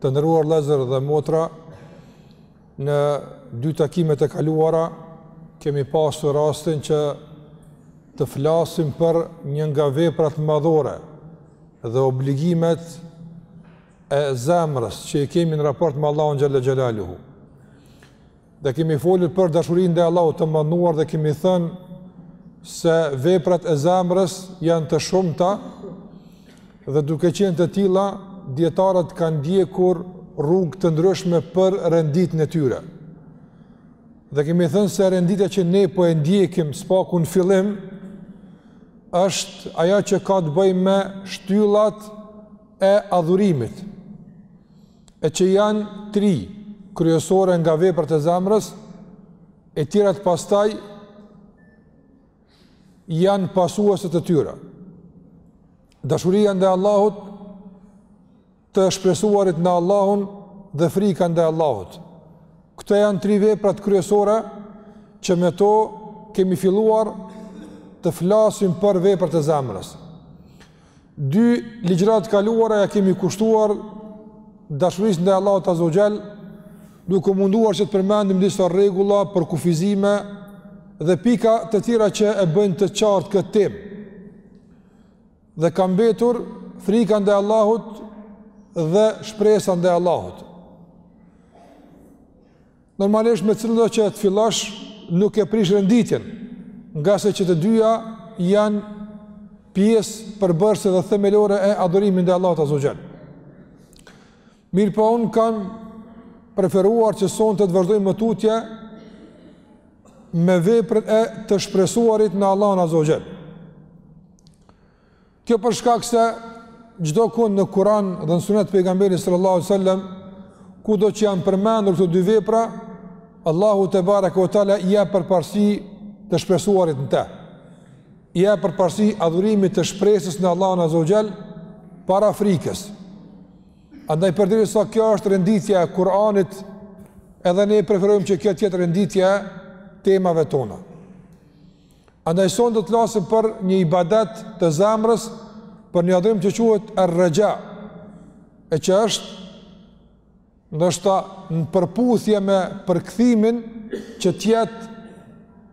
Të nderuar vëllezër dhe motra, në dy takimet e kaluara kemi pasur rastin që të flasim për një nga veprat madhore dhe obligimet e zemrës që i kemi në raport me Allahun xhel-le xhelaluhu. Dhe kemi folur për dashurinë ndaj Allahut të Madhëruar dhe kemi thënë se veprat e zemrës janë të shumta dhe duke qenë të tilla dijetarët kanë ndjekur rrugë të ndryshme për renditjen e tyre. Dhe kemi thënë se renditja që ne po e ndjekim së paku në fillim është ajo që ka të bëjë me shtyllat e adhurimit. E që janë tri kryesore nga veprat e zemrës, e tjerat pastaj janë pasueset e tyre. Dashuria ndaj Allahut, të shpresuarit në Allahun dhe frika ndaj Allahut. Këto janë tri veprat kryesore që me to kemi filluar të flasim për veprat e zemrës. Dy ligjëratat e kaluara ia kemi kushtuar dashurisë ndaj Allahut Azza wa Jall, duke u munduar që të përmendim disa rregulla, përkufizime dhe pika të tjera që e bëjnë të qartë këtë temë. Dhe ka mbetur frika ndaj Allahut dhe shpresa ndaj Allahut. Normalisht me cilëndo që të fillosh nuk e prish renditjen, ngase që të dyja janë pjesë përbërëse dhe themelore e adhurimit ndaj Allahut Azza wa Jall. Mirëpo unë kam preferuar që sonte të vazhdojmë më tutje me veprën e të shpresuarit në Allahun Azza wa Jall. Kjo për shkak se çdokund në Kur'an dhe në Sunet të pejgamberit sallallahu alajhi wasallam kudo që janë përmendur këto dy vepra, Allahu tebareke ue teala i jep përparësi të shpresuarit në të. I jep përparësi adhurimit të shpresës në Allahun azza wa jall para frikës. Andaj përderisa kjo është renditja e Kur'anit, edhe ne preferojmë që kjo të jetë renditja e temave tona. Andaj sonte do të flasim për një ibadet të zemrës, për një adhurim që quhet er-rexha, e që është ndoshta në përputhje me përkthimin që të jetë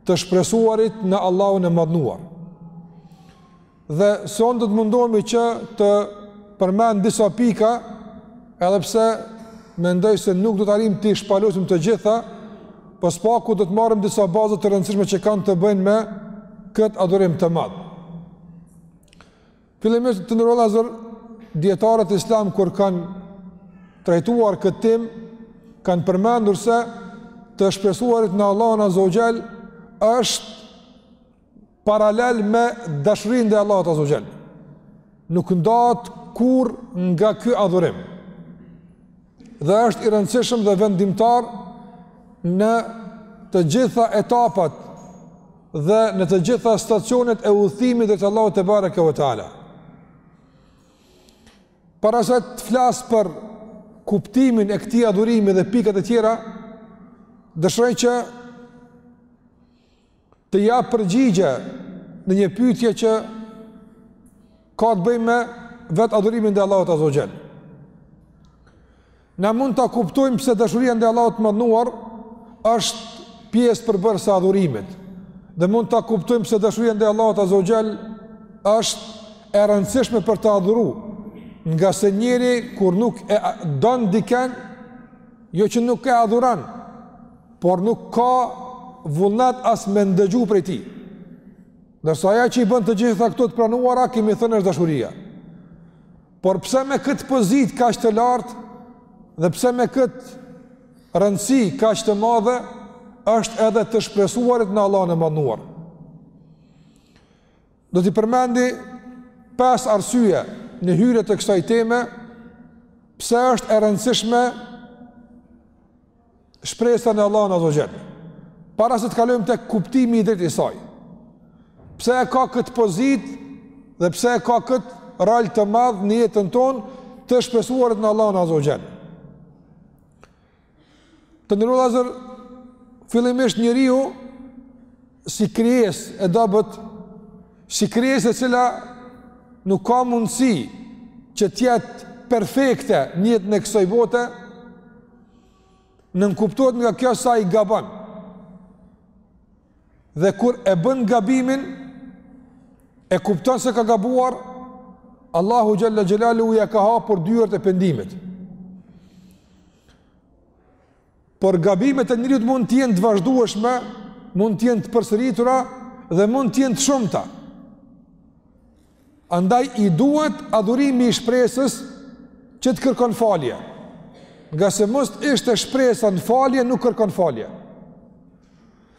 të shpresuarit në Allahun e madhëruar. Dhe sonte do të mundohemi që të përmend disa pika, edhe pse mendoj se nuk do të arrijmë t'i shpalosim të gjitha, po s'paku do të marrim disa baza të rëndësishme që kanë të bëjnë me këtë adhurim të madh. Fillimisht të nderuar vëllezër dijetarët islam kur kanë trajtuar këtë temë kanë përmendur se të shpresuarit në Allahun Azza wa Jall është paralel me dashurinë ndaj Allahut azza wa jall. Nuk ndahet kurr nga ky adhurim. Dhe është i rëndësishëm dhe vendimtar në të gjitha etapat dhe në të gjitha stacionet e udhëtimit drejt Allahut te bareke ve teala. Para se të flas për kuptimin e këtij adhurimi dhe pikat e tjera, dëshiroj që Të jap përgjigje në një pyetje që ka të bëjë me vetë adhurimin ndaj Allahut Azza wa Jall. Ne mund ta kuptojmë pse dashuria ndaj Allahut të madhëruar është pjesë përbërëse e adhurimit. Dhe mund ta kuptojmë pse dashuria ndaj Allahut Azza wa Jall është e rëndësishme për të adhuru. Ngase njeriu kur nuk e don dikën, jo që nuk e adhuron, por nuk ka vullnet as me ndëgju prej tij. Ndërsa ajo që i bën të gjitha këto të pranuara, kemi thënë është dashuria. Por pse me këtë pozitë kaq të lartë, dhe pse me këtë rëndësi kaq të madhe, është edhe të shpresuarit në Allahun e madhëruar. Do t'i përmendi pesë arsye në hyrje të kësaj teme, pse është e rëndësishme shpresa në Allahun Azza wa Jall, para se të kalojmë tek kuptimi i drejtë i saj, pse e ka këtë pozitë dhe pse e ka këtë rol të madh në jetën tonë të shpresuarit në Allahun Azza wa Jall. Të nderuar vëllezër, fillimisht njeriu si krijesë e dobët, si krijesë e cila nuk ka mundësi që të jetë perfekte në jetën e kësaj bote, nënkuptohet nga kjo se ai gabon. Dhe kur e bën gabimin, e kupton se ka gabuar, Allahu xhel-le xhelaluhu ia ka hapur dyert e pendimit. Por gabimet e njeriut mund të jenë të vazhdueshme, mund të jenë të përsëritura dhe mund të jenë të shumta. Andaj i duhet adhurimi i shpresës që të kërkon falje. Nga se mos t'ishte shpresa në falje, nuk kërkon falje.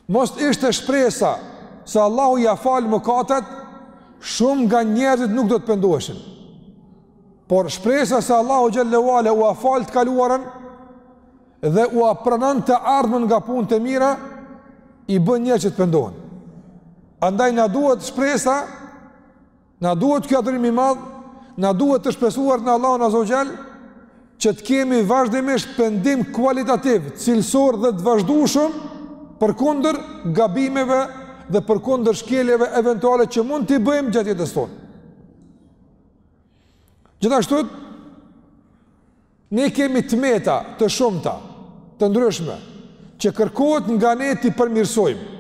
Mos t'ishte shpresa se Allahu ia fal mëkatet, shumë nga njerëzit nuk do të pendoheshin. Por shpresa se Allahu xhel-le ue ala ua fal të kaluarën, dhe ua pranon të ardhmën nga punët e mira, i bën njerëz që të pendohen. Andaj na duhet shpresa, na duhet ky adhurim i madh, na duhet të shpresuar në Allahun azze ue xhel, që të kemi vazhdimisht pendim kualitativ, cilësor dhe të vazhdueshëm, përkundër gabimeve dhe përkundër shkeljeve eventuale që mund t'i bëjmë gjatë jetës tonë. Gjithashtu, Ne kemi të meta të shumta, të ndryshme, që kërkohet nga ne t'i përmirësojmë.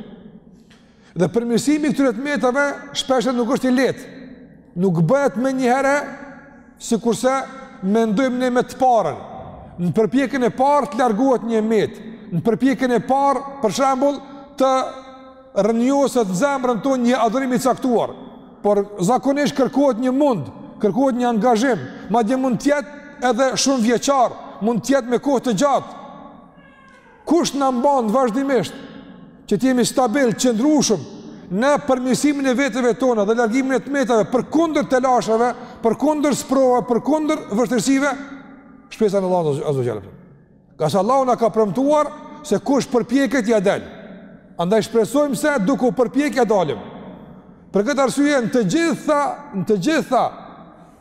Dhe përmirësimi i këtyre të metave shpesh nuk është i lehtë. Nuk bëhet menjëherë sikurse mendojmë ne me të parën. Në përpjekjen e parë të largohet një e metë, në përpjekjen e parë, për shembull, të rrënjoset në zemrën tonë një adhurim i caktuar, por zakonisht kërkohet një mund, kërkohet një angazhim, madje mund të jetë edhe shumëvjeçar, mund të jetë me kohë të gjatë. Kush na mban vazhdimisht që të jemi stabil, qëndrueshëm në përmirësimin e veteve tona dhe largimin e të metave përkundër telasheve, përkundër sprovave, përkundër vështirësive, shpresa në Allahun azze Ngase Allahu na ka premtuar se kush përpiqet ia del. Andaj shpresojmë se duke u përpjek ia dalim. Për këtë arsye në të gjitha, në të gjitha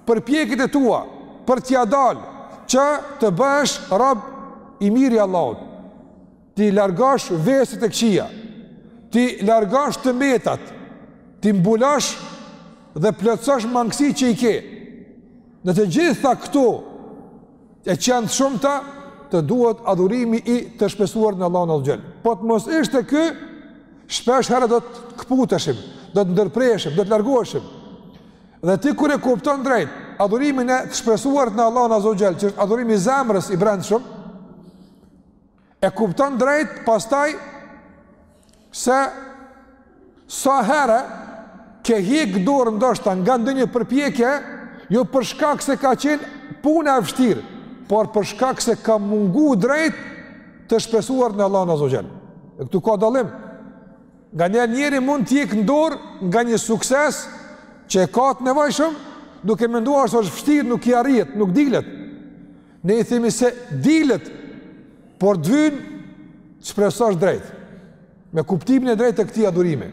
përpjekjet e tua për t'ia dal që të bëhesh rob i mirë i Allahut. T'i largosh veset e këqija. T'i largosh të metat. T'i mbulosh dhe plotësosh mangësitë që i ke. Në të gjitha këto E që janë të shumta të duhet adhurimi i të shpresuarit në Allahun azze ue xhel. Po të mos ishte ky, shpesh herë do të këputeshim, do të ndërpriteshim, do të largoheshim. Dhe ti kur e kupton drejt, adhurimin e të shpresuarit në Allahun azze ue xhel, që është adhurimi i zemrës i brendshëm, E kupton drejt pastaj se sa herë ke hjek dorë ndoshta nga ndonjë përpjekje, jo për shkak se ka qenë puna e vështirë, por për shkak se ka mungu drejt të shpresuarit në Allahun azze ue xhel. E këtu ka dallim. Nganjëherë njeri mund të hjek dorë nga një sukses që e ka të nevojshëm, duke menduar se është vështirë, nuk i arrihet, nuk dilet. Ne i themi se dilet, por duhet të shpresosh drejt, me kuptimin e drejtë të këtij adhurimi.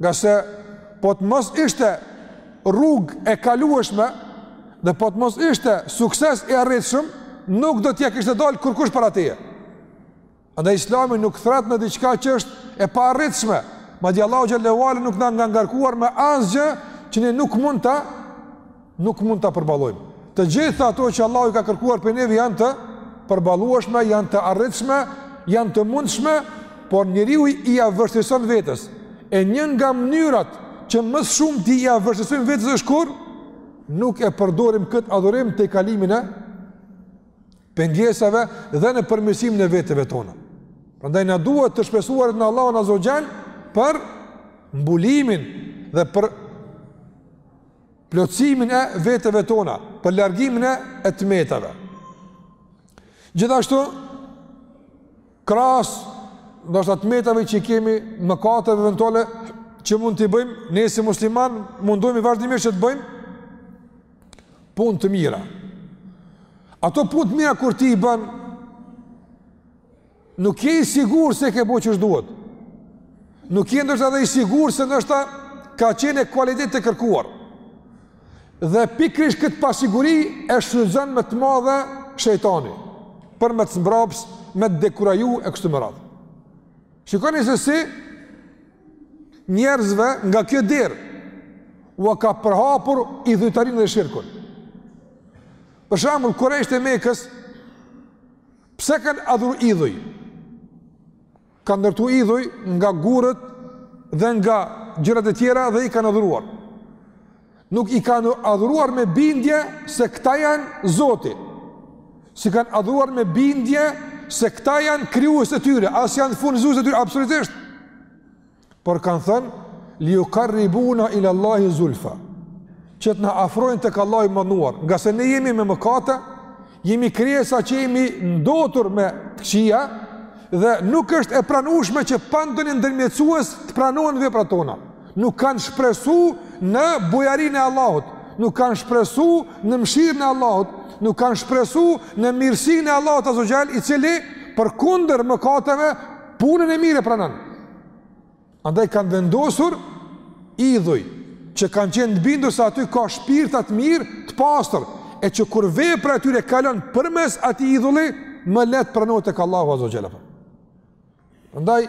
Ngase, po të mos ishte rrugë e kalueshme, dhe po të mos ishte sukses e arritshëm, nuk do t'ia kishte dalë kurkush para teje. Andaj Islami nuk thërret në diçka që është e paarritshme. Madje Allahu xhallahu ala nuk na ka ngarkuar me asgjë që ne nuk mund ta nuk mund ta përballojmë. Të gjitha ato që Allahu ka kërkuar prej neve janë të përballueshme, janë të arritshme, janë të mundshme, por njeriu ia vështirëson vetes. E një nga mënyrat që më shumë ti ia vështirësojmë vetes është kur nuk e përdorim këtë adhurim tejkalimin e pengesave dhe në përmirësimin e veteve tona. Prandaj na duhet të shpresuarit në Allahun Azza wa Jall për mbulimin dhe për plotësimin e veteve tona, për largimin e të metave. Gjithashtu Krahas ndoshta të metave që i kemi mëkateve eventuale që mund t'i bëjmë, ne si musliman mundohemi vazhdimisht që të bëjmë punë të mira. Ato punë të mira kur ti i bën nuk je i sigurt se ke bo qysh duhet. Nuk je ndoshta edhe i sigurt se ndoshta ka qenë në kualitet të kërkuar. Dhe pikërisht këtë pasiguri e shfrytëzon me të madhe shejtani për me të zmbrapsë, me të dekuraju e kështu me radhë. Shikoni se si njerëzve nga kjo derë ua ka përhapur idhujtarinë dhe shirkun. Për shembull, kurejshët e Mekës, pse kanë adhuru idhuj? Kanë ndërtu idhuj nga gurët dhe nga gjërat e tjera dhe i kanë adhuruar. Nuk i kanë adhuruar me bindje se këta janë zoti. S'i kanë adhuruar me bindje se këta janë krijues të tyre, as janë furnizues të tyre, absolutisht. Por kanë thënë, li jukarribuna ila Allahi zulfa, që të na afrojnë tek Allahu i madhëruar, ngase ne jemi me mëkate, jemi krijesa që jemi ndotur me të këqija, dhe nuk është e pranueshme që pa ndonjë ndërmjetësues të pranohen veprat tona. Nuk kanë shpresu në bujarinë e Allahut, nuk kanë shpresu në mëshirën e Allahut, nuk kanë shpresu në mirësinë e Allahut azza ue xhel, i cili përkundër mëkateve punën e mirë e pranon. Andaj kanë vendosur idhuj që kanë qenë të bindur se aty ka shpirta të mirë, të pastër, e që kur vepra e tyre kalon përmes atij idhulli, më lehtë pranohet tek Allahu azza xhela. Andaj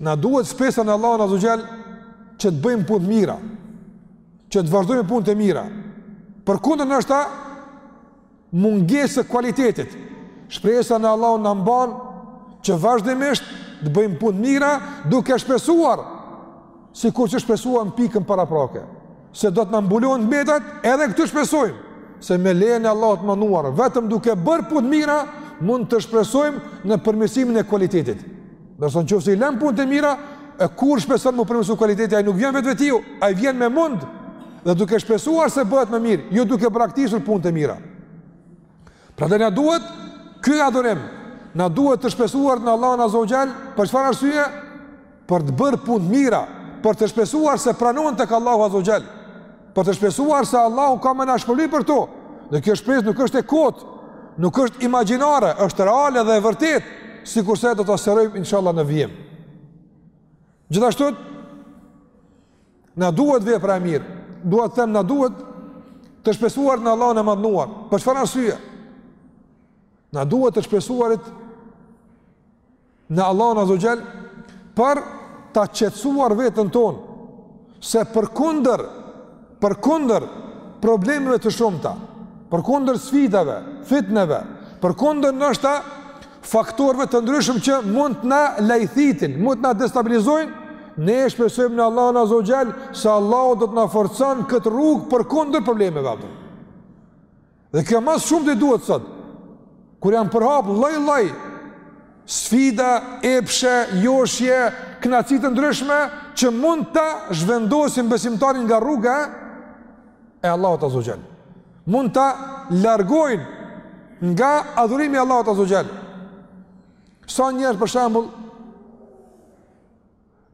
na duhet shpresa në Allahu azza xhel që të bëjmë punë të mira, që të vazhdojmë punët e mira. Përkundër ndoshta mungesë së kualitetit. Shpresa në Allahun na mban që vazhdimisht të bëjmë punë të mira duke shpresuar sikur që shpresuam në pikën paraprake se do të na mbulon të metat edhe këtu shpresojmë se me lejen e Allahut të madhnuar vetëm duke bërë punë të mira mund të shpresojmë në përmirësimin e kualitetit. Ndërsa në qoftë se i lën punët e mira, e kur shpreson m'u përmirësu kualiteti ai nuk vjen vetvetiu, ai vjen me mund dhe duke shpresuar se bëhet më mirë, jo duke braktisur punët e mira. Prandaj na duhet ky adhurim, na duhet të shpresuarit në Allahun Azza wa Jall, për çfarë arsye? Për të bërë punë të mira, për të shpresuar se pranohen tek Allahu Azza wa Jall. Për të shpresuar se Allahu ka me na shpërbly për to, dhe kjo shpresë nuk është e kotë, nuk është imagjinare, është reale dhe e vërtetë, sikurse do ta sqarojmë, inshallah, në vijim. Gjithashtu, na duhet vepra e mirë, duhet të them na duhet të shpresuarit në Allahun e madhnuar, për çfarë arsye, na duhet të shpresuarit në Allahun Azza wa Jall për ta qetësuar veten tonë se përkundër përkundër problemeve të shumta, përkundër sfidave, fitneve, përkundër ndoshta faktorëve të ndryshëm që mund të na lajthitin, mund të na destabilizojnë, ne shpresojmë në Allahun Azza wa Jall se Allahu do të na forcon në këtë rrugë përkundër problemeve ato. Dhe kjo ma së shumti duhet sot, kur janë përhap lloj-lloj sfida, epshe, joshje, knaqësi të ndryshme, që mund ta zhvendosin besimtarin nga rruga e Allahut Azza wa Jall. Mund ta largojnë nga adhurimi i Allahut Azza wa Jall. Sa njerëz për shambull,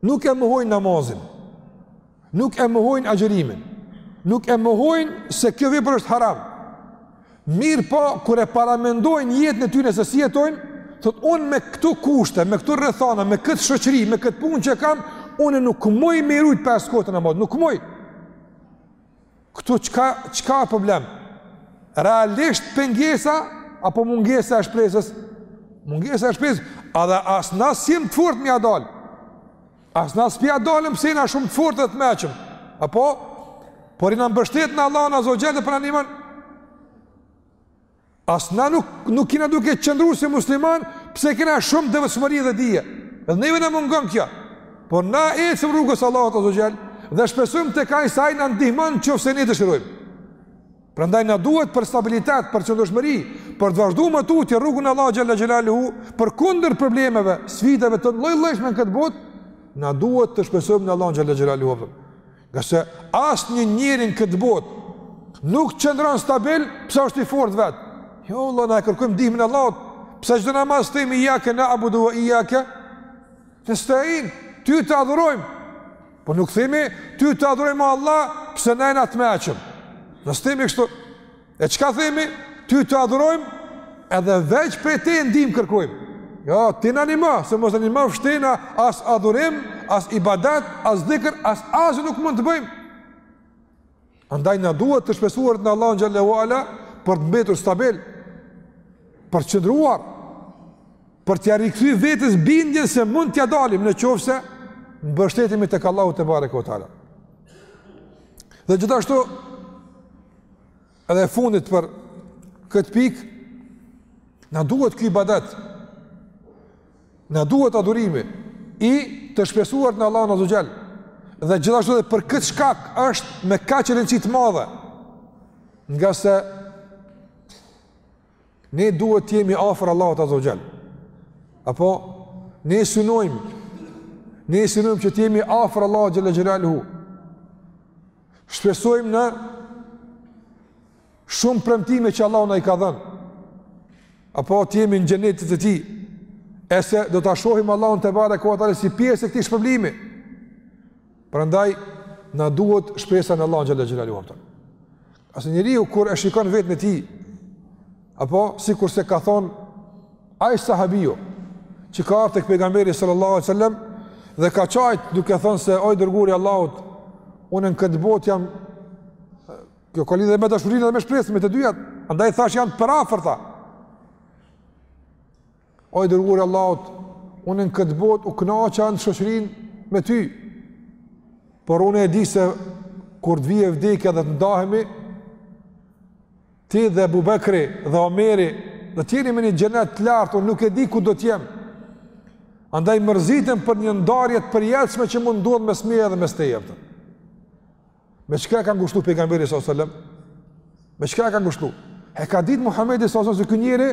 Nuk e mohojnë namazin. Nuk e mohojnë agjërimin. Nuk e mohojnë se kjo vepër është haram. Mirëpo, kur e paramendojnë jetën e tyre se si jetojnë, thotë unë me këto kushte, me këto rrethana, me këtë shoqëri, me këtë punë që kam, unë nuk muj me i rujt pesë kohët namaz, nuk muj. Këtu çka çka problem? Realisht pengesa apo mungesa e shpresës? Mungesa e shpresës, edhe as na s'jem të fortë me ia dalë. As na s'po ia dalim pse jena shumë të fortë edhe të meçëm. Apo por jena mbështet në Allahun azza xhel edhe na ndihmon. As na nuk nuk kena duke qëndruar si musliman, pse kena shumë devotshmëri dhe dije. Dhe neve na mungon kjo. Por na ecim rrugës Allahut azza xal dhe shpresojmë tek ai se ai na ndihmon në qoftë se ne dëshirojmë. Prandaj na duhet për stabilitet, për qëndrueshmëri, për të vazhduar më tutje rrugën e Allahut xhalla xhelaluhu, përkundër problemeve, sfidave të lloj-llojshme në këtë botë, na duhet të shpresojmë në Allahun xhalla xhelaluhu. Ngase asnjë njeri në këtë botë nuk qëndron stabil, pse është i fort vetë? Jo, vallah, na e kërkojmë ndihmën e Allahut, pse çdo namaz themi ijjake nabudu ue ijjake nestein, ty të adhurojmë, po nuk themi, ty të adhurojmë Allah, pse na jena të mençëm. Nuk themi kështu, E çka themi? Ty të adhurojmë edhe veç prej teje ndihmë kërkojmë. Jo, ti na ndihmo, se mos na ndihmofsh ti na as adhurim, as ibadet, as dhikër, asgjë nuk mund të bëjmë. Andaj na duhet të shpresuarit në Allahun xhel-le ue ala për të mbetur stabil, për të qëndruar, për t'ia rikthy vetes bindjen se mund t'ia dalim në qoftë se mbështetemi tek Allahu tebareke ue teala. Dhe gjithashtu, Dhe e fundit për këtë pikë, na duhet ky ibadet, na duhet adhurimi i të shpresuarit në Allahun Azza wa Jall, dhe gjithashtu dhe për këtë shkak është me kaq rëndësi të madhe, ngase ne duhet të jemi afër Allahut Azza wa Jall. Apo ne synojmë ne synojmë që të jemi afër Allahut Xhella Xhelaluhu. Shpresojmë në shumë premtime që Allahu na i ka dhënë. Apo të jemi në xhenetin e tij. E se do ta shohim Allahun tebareke ue teala si pjesë e këtij shpërblimi. Prandaj na duhet shpresa në Allahun xhalla xhelalu. Ngase njeriu kur e shikon veten e tij Apo, sikurse ka thonë, ai sahabiu, që ka ardh tek pejgamberi sallallahu alai sallam, dhe ka qajtë duke thonë se o i dërguari Allahut, unë në këtë botë jam, kjo ka lidhje me dashurinë edhe me shpresën, me të dyjat, andaj thash janë të përafërta. O i dërguari Allahut, unë në këtë botë u knaqa në shoqërinë me ty, por unë e di se kur të vije vdekja dhe të ndahemi, Ti dhe Abu Bekri dhe Omeri do të jeni në një xhenet të lartë, unë nuk e di ku do të jem. Andaj mërzitem për një ndarje të përjetshme që mund të ndodh mes meje dhe mes teje. Me çka e ka ngushllu pejgamberi sallallahu alajhi wasallam? Me çka ka ngushtuar? E ka ditë Muhamedi sallallahu alajhi wasallam se ky njeri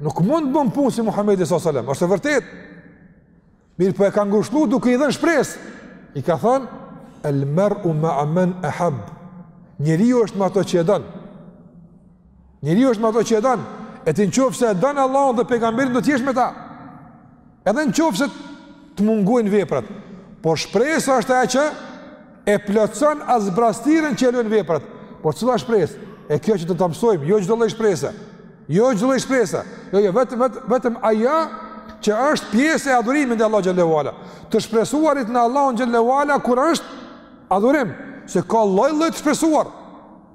nuk mund të bën punë si Muhamedi sallallahu alajhi wasallam. Është e vërtetë. Mirëpo e ka ngushllu duke i dhënë shpresë, i ka thënë, el mer'u mea men ehabb, njeriu është me atë që e don, njeriu është me atë që e don, e ti në qoftë se e don Allahun dhe pejgamberin do t'jesh me ta, edhe në qoftë se të mungojnë veprat, por shpresa është ajo që E plotëson atë zbrastirën që lën veprat. Po cila shpresë? E kjo që do ta mësojmë, jo çdo lloj shprese. Jo çdo lloj shprese. Jo, jo vetëm vetëm vetëm ajo që është pjesë e adhurimit të Allahut xhallahu ala. Të shpresuarit në Allahun xhallahu ala kur është adhurim, se ka lloj-lloj të shpresuar.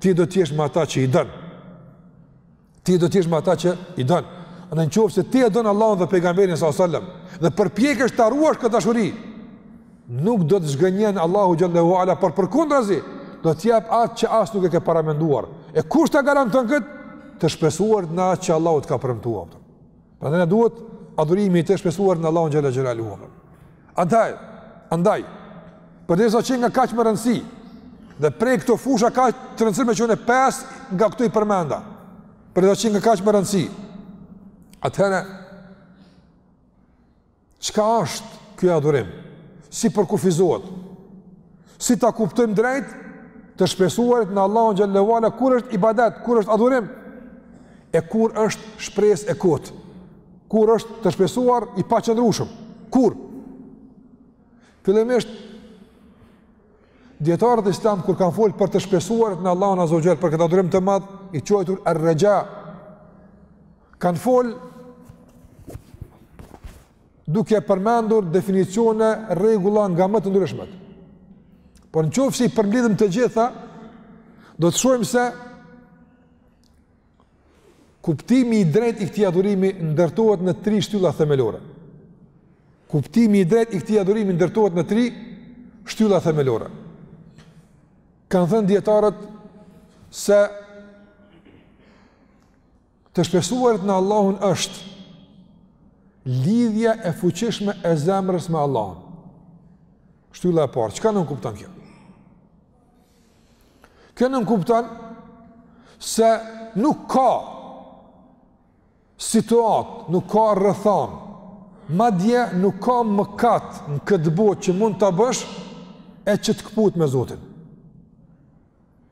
Ti do të jesh me ata që i don. Ti do të jesh me ata që i don. Në qoftë se ti e don Allahun dhe pejgamberin sa sallam dhe përpjekesh ta ruash këtë dashuri, nuk do të të zhgënjen Allahu xhallahu ala por përkundrazi do të të jap atë që as nuk e ke paramenduar. E kush ta garanton këtë? Të shpresuar në atë që Allahu të ka premtuar. Prandaj na duhet adhurimi i të shpresuar në Allahun xhalla xhelalu. Andaj, andaj përderisa qenka kaq me rëndësi dhe prej këto fusha kaq të rëndësishme që ne pesë nga këto i përmenda përderisa qenka kaq me rëndësi atëherë Çka është ky adhurim? Si përkufizohet? Si ta kuptojmë drejtë të shpresuarit në Allahun xhallahu ala kur është ibadet, kur është adhurim? E kur është shpresë e kotë? Kur është të shpresuar i paqëndrueshëm? Kur? Fillimisht dietarët islam kur kanë folë për të shpresuarit në Allahun azze ue xhel për këtë adhurim të madh i quajtur er-rexha Kanë folë duke përmendur definicione rregulla nga më të ndryshmet. Por në qoftë se i përmbledhim të gjitha, do të shohim se kuptimi i drejtë i këtij adhurimi ndërtohet në tri shtylla themelore. Kuptimi i drejtë i këtij adhurimi ndërtohet në tri shtylla themelore. Kanë thënë dijetarët se Të shpresuarit në Allahun është lidhje e fuqishme e zemrës me Allahun. Shtylla e parë, çka nënkupton kjo? Kjo nënkupton se nuk ka situatë, nuk ka rrethanë. Madje nuk ka mëkat në këtë botë që mund ta bësh e që të këput me Zotin.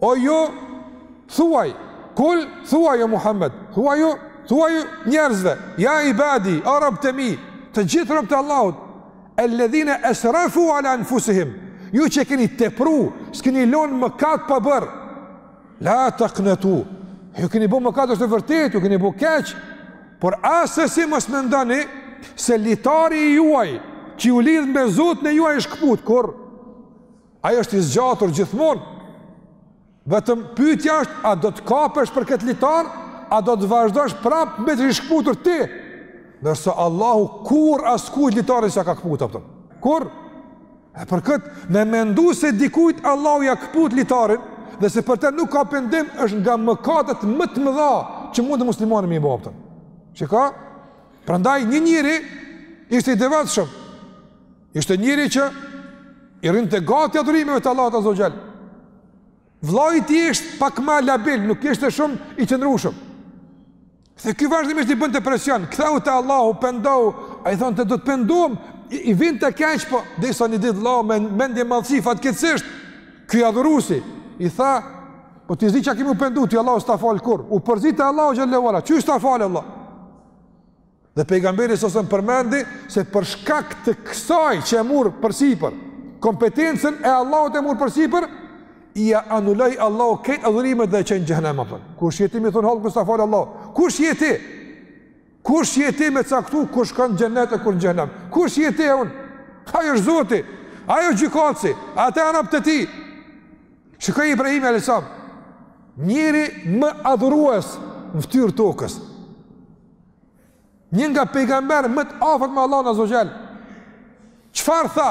O ju, thuaj, kul, thuaj o Muhammed, thuaju, thuaju njerëzve, ja ibadi, o robtë e mi, të gjithë robtë e Allahut, elledhine esrafu ala enfusihim, ju që e keni tepru, s'keni lonë mëkate pa bërë, la teknatu, ju keni bo mëkate është e vërtetë, ju keni bo keq, por assesi mos mendoni, se litari i juaj, që ju lidh me Zotin e juaj është këput, kurrë, Ai është i zgjatur gjithmonë. Vetëm pyetja është a do të kapesh për këtë litar, a do të vazhdosh prapë mbeti shkëputur ti? Ndërsa Allahu kurrë askujt litarin s'ia ka këput, a kupton. Kurrë. E për këtë, me mendu se dikujt Allahu ia këput litarin, dhe se për të nuk ka pendim, është nga mëkatet më të mëdha që mund të muslimani me i bo, a kupton. Që ka? Prandaj një njeri ishte i devotshëm. Ishte njeri që i rrinte gati adhurimeve të Allahut Azza Jall. Vllai i tij ishte pak ma labil, nuk ishte shumë i qëndrueshëm. Edhe ky vazhdimisht i bënte presion, kthehu te Allahu, pendohu, ai thonte do të pendohem, i, i vinte keq, po, derisa një ditë Allahu me mendjemadhësi, fatkeqësisht, ky adhuruesi, i tha, po ti zi çka ke me u pendu, ti Allahu s'ta fal kurrë, u përzi te Allahu xhel-le ve ala, qysh s'ta fal Allah? Dhe pejgamberi sa son përmendi se për shkak të kësaj që e mur përsipër, kompetencën e Allahut e mur përsipër, ia anuloi Allahu këtë adhurimet dhe e çon n'xhehenem apo. Kush je ti me thon hallkut s'ta fal Allahu? Kush je ti? Kush je ti me caktu kush ka në xhenet e kush në xhehenem? Kush je ti un? Ai është Zoti. Ai është gjykatësi. Ata janë robë të tij. Shiko Ibrahimi alejhi selam. Njeri më adhurues në ftyrë tokës. Një nga pejgamber më të afërt me Allahun Azza Jall. Çfarë tha?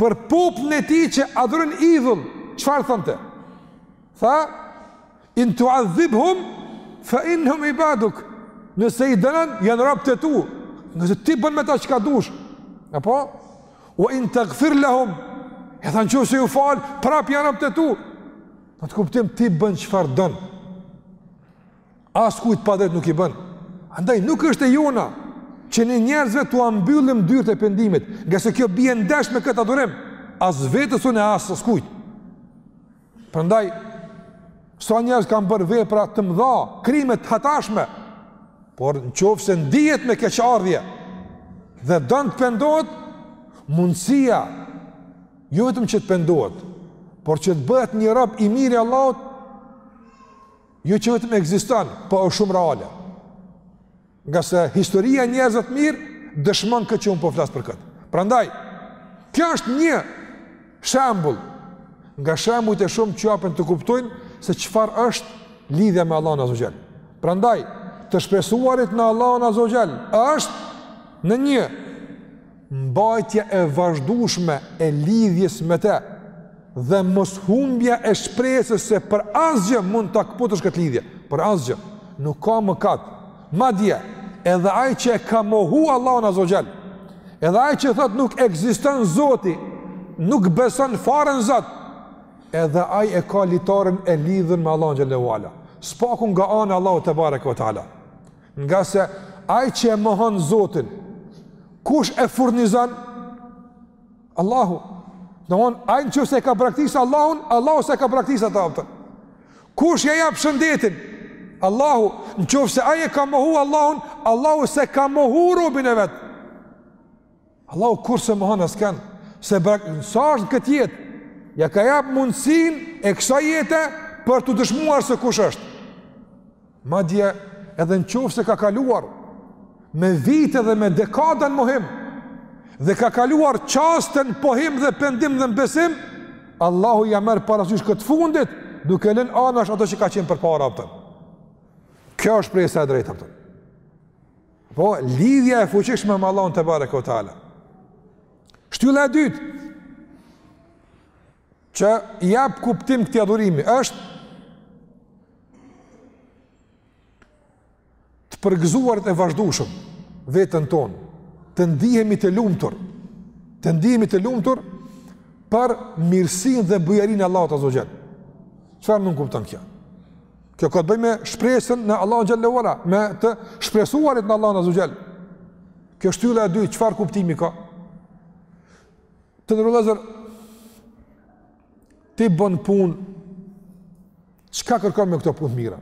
Për popullin e tij që adhuronin idhull, çfarë thonte? Tha: "In tu'adhibhum fa inhum ibaduk." Nëse i dënon, janë rob të tu. Ngase ti bën me ta çka dush. Apo? Wa in taghfir lahum. E tha në qoftë se ju fal, prapë janë rob të tu. Në të kuptim, ti bën çfarë don. Askujt padrejt nuk i bën. Andaj nuk është e jona që ne njerëzve t'ua mbyllim dyert e pendimit, ngase kjo bie ndesh me këtë adhurim, as vetes sonë e as askujt. Prandaj, sa njerëz kanë bërë vepra të mdha, krime të hatashme, por në qoftë se ndihet me keqardhje dhe don të pendohet, mundësia, jo vetëm që të pendohet, por që të bëhet një rob i mirë i Allahut, Jo që vetëm ekziston, po është shumë reale. Ngase historia e njerëzve të mirë dëshmon këtë që un po flas për këtë. Prandaj, ky është një shembull nga shembujt e shumë që japin të kuptojmë se çfarë është lidhja me Allahun Azza Jall. Prandaj, të shpresuarit në Allahun Azza Jall është në një mbajtja e vazhdueshme e lidhjes me të dhe mos humbja e shpresës se për asgjë mund ta këpusësh këtë lidhje, për asgjë. Nuk ka mëkat. Madje edhe ai që e ka mohu Allahun azze ue xhel, edhe ai që thot nuk ekziston Zoti, nuk beson fare në Zot, edhe ai e ka litarin e lidhun me Allahun xhele ue ala. Së paku nga ana e Allahut tebareke ve teala. Ngase ai që e mohon Zotin, kush e furnizon? Allahu. Domethon ai n'qoftë se e ka braktisë Allahun, Allahu s'e ka braktisë atë, apton. Kush ia jap shëndetin? Allahu. N'qoftë se ai e ka mohu Allahun, Allahu s'e ka mohu robin e vet. Allahu kurrë s'e mohon askënd, s'e brak... sa është n'këtë jetë, ia ka jap mundësinë e kësaj jete për t'u dëshmuar se kush është. Madje edhe në qoftë se ka kaluar me vite dhe me dekada në mohim, dhe ka kaluar çaste në pohim dhe n'pendim dhe në besim, Allahu ia merr parasysh këtë t'fundit, duke lënë anash ato që ka qenë përpara, apton. Kjo është shpresa e drejtë, apton. Po, lidhja e fuqishme me Allahun tebareke ue teala. Shtylla e dytë që i jap kuptim këtij adhurimi është të përgëzuarit e vazhdueshëm veten tonë, të ndihemi të lumtur, të ndihemi të lumtur për mirësinë dhe bujarinë e Allahut azze ue xhel. Çfarë nënkupton kjo? Kjo ka të bëjë me shpresën në Allahun xhele ue ala, me të shpresuarit në Allahun azze ue xhel. Kjo shtylla e dytë, çfarë kuptimi ka? Të nderuar vllezër, ti bën punë çka kërkon me këto punë të mira.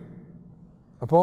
Apo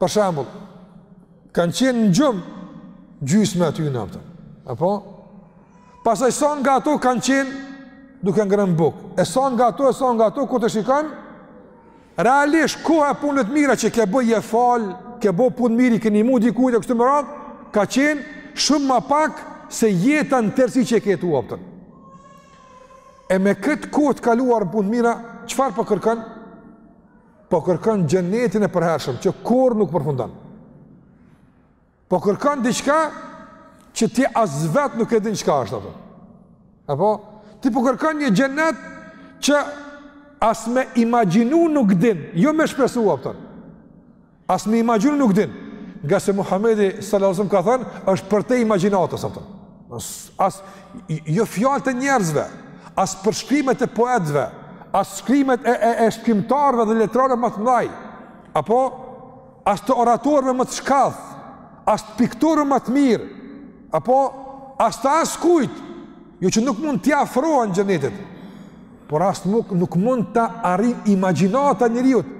Për shembull, kanë qenë në gjumë gjysma e atyne, apton. Apo? Pastaj sa nga ato kanë qenë duke ngrënë bukë. E sa nga ato, e sa nga ato, kur të shikojmë, realisht, koha e punëve t'mira që ke bo, je falë, ke bo punë t'mirë, i ke nimu dikujt e kështu me radhë, ka qenë shumë ma pak se jeta në tërsi që e ke jetu, apton. E me këtë kohë të kaluar në punë t'mira, çfarë po kërkon? Po kërkon xhenetin e përhershëm që kurrë nuk përfundon. Po kërkon diçka që ti as vet nuk e din çka është, apton. Apo ti po kërkon një xhenet që as me imagjinu nuk din, jo me shpresu, apton. As me imagjinu nuk din, nga se Muhammedi s.a.s. ka thënë, është përtej imagjinatës, a kupton. As, jo fjalët e njerëzve, as përshkrimet e poetëve, as shkrimet e, e, e shkrimtarëve dhe letrarëve më të mdhaj, apo, as të oratorëve më të shkathtë, as të piktorëve më të mirë, apo, as të askujt, jo që nuk mund t'i afrohen xhenetit, por as nuk nuk mund ta arrijë imagjinata e njeriut,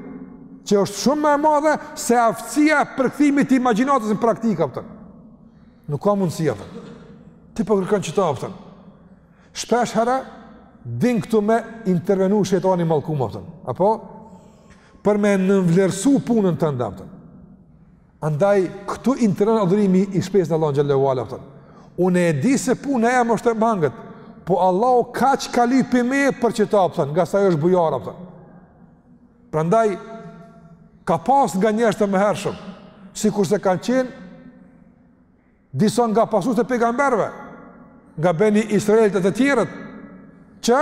që është shumë më e madhe se aftësia e përkthimit të imagjinatës në praktikë, a kupton. Nuk ka mundësi, a kupton. Ti po kërkon qëto, a kupton. Shpeshherë din këtu me intervenu shejtani i mallkum, a kupton. Apo për me nënvlerësu punën tënde, a kupton. Andaj këtu intervenon adhurimi i shpresës në Allahun xhelle ve ala, a kupton. Unë e di se puna jem është e mangët, po Allahu kaq ka lyp prej meje për qëta, a kupton, ngase ai është bujar, a kupton. Prandaj ka pas nga njerëzit e mëhershëm, sikurse kanë qenë disa nga pasuesit e pejgamberëve, nga beni Israelët e të tjerët, që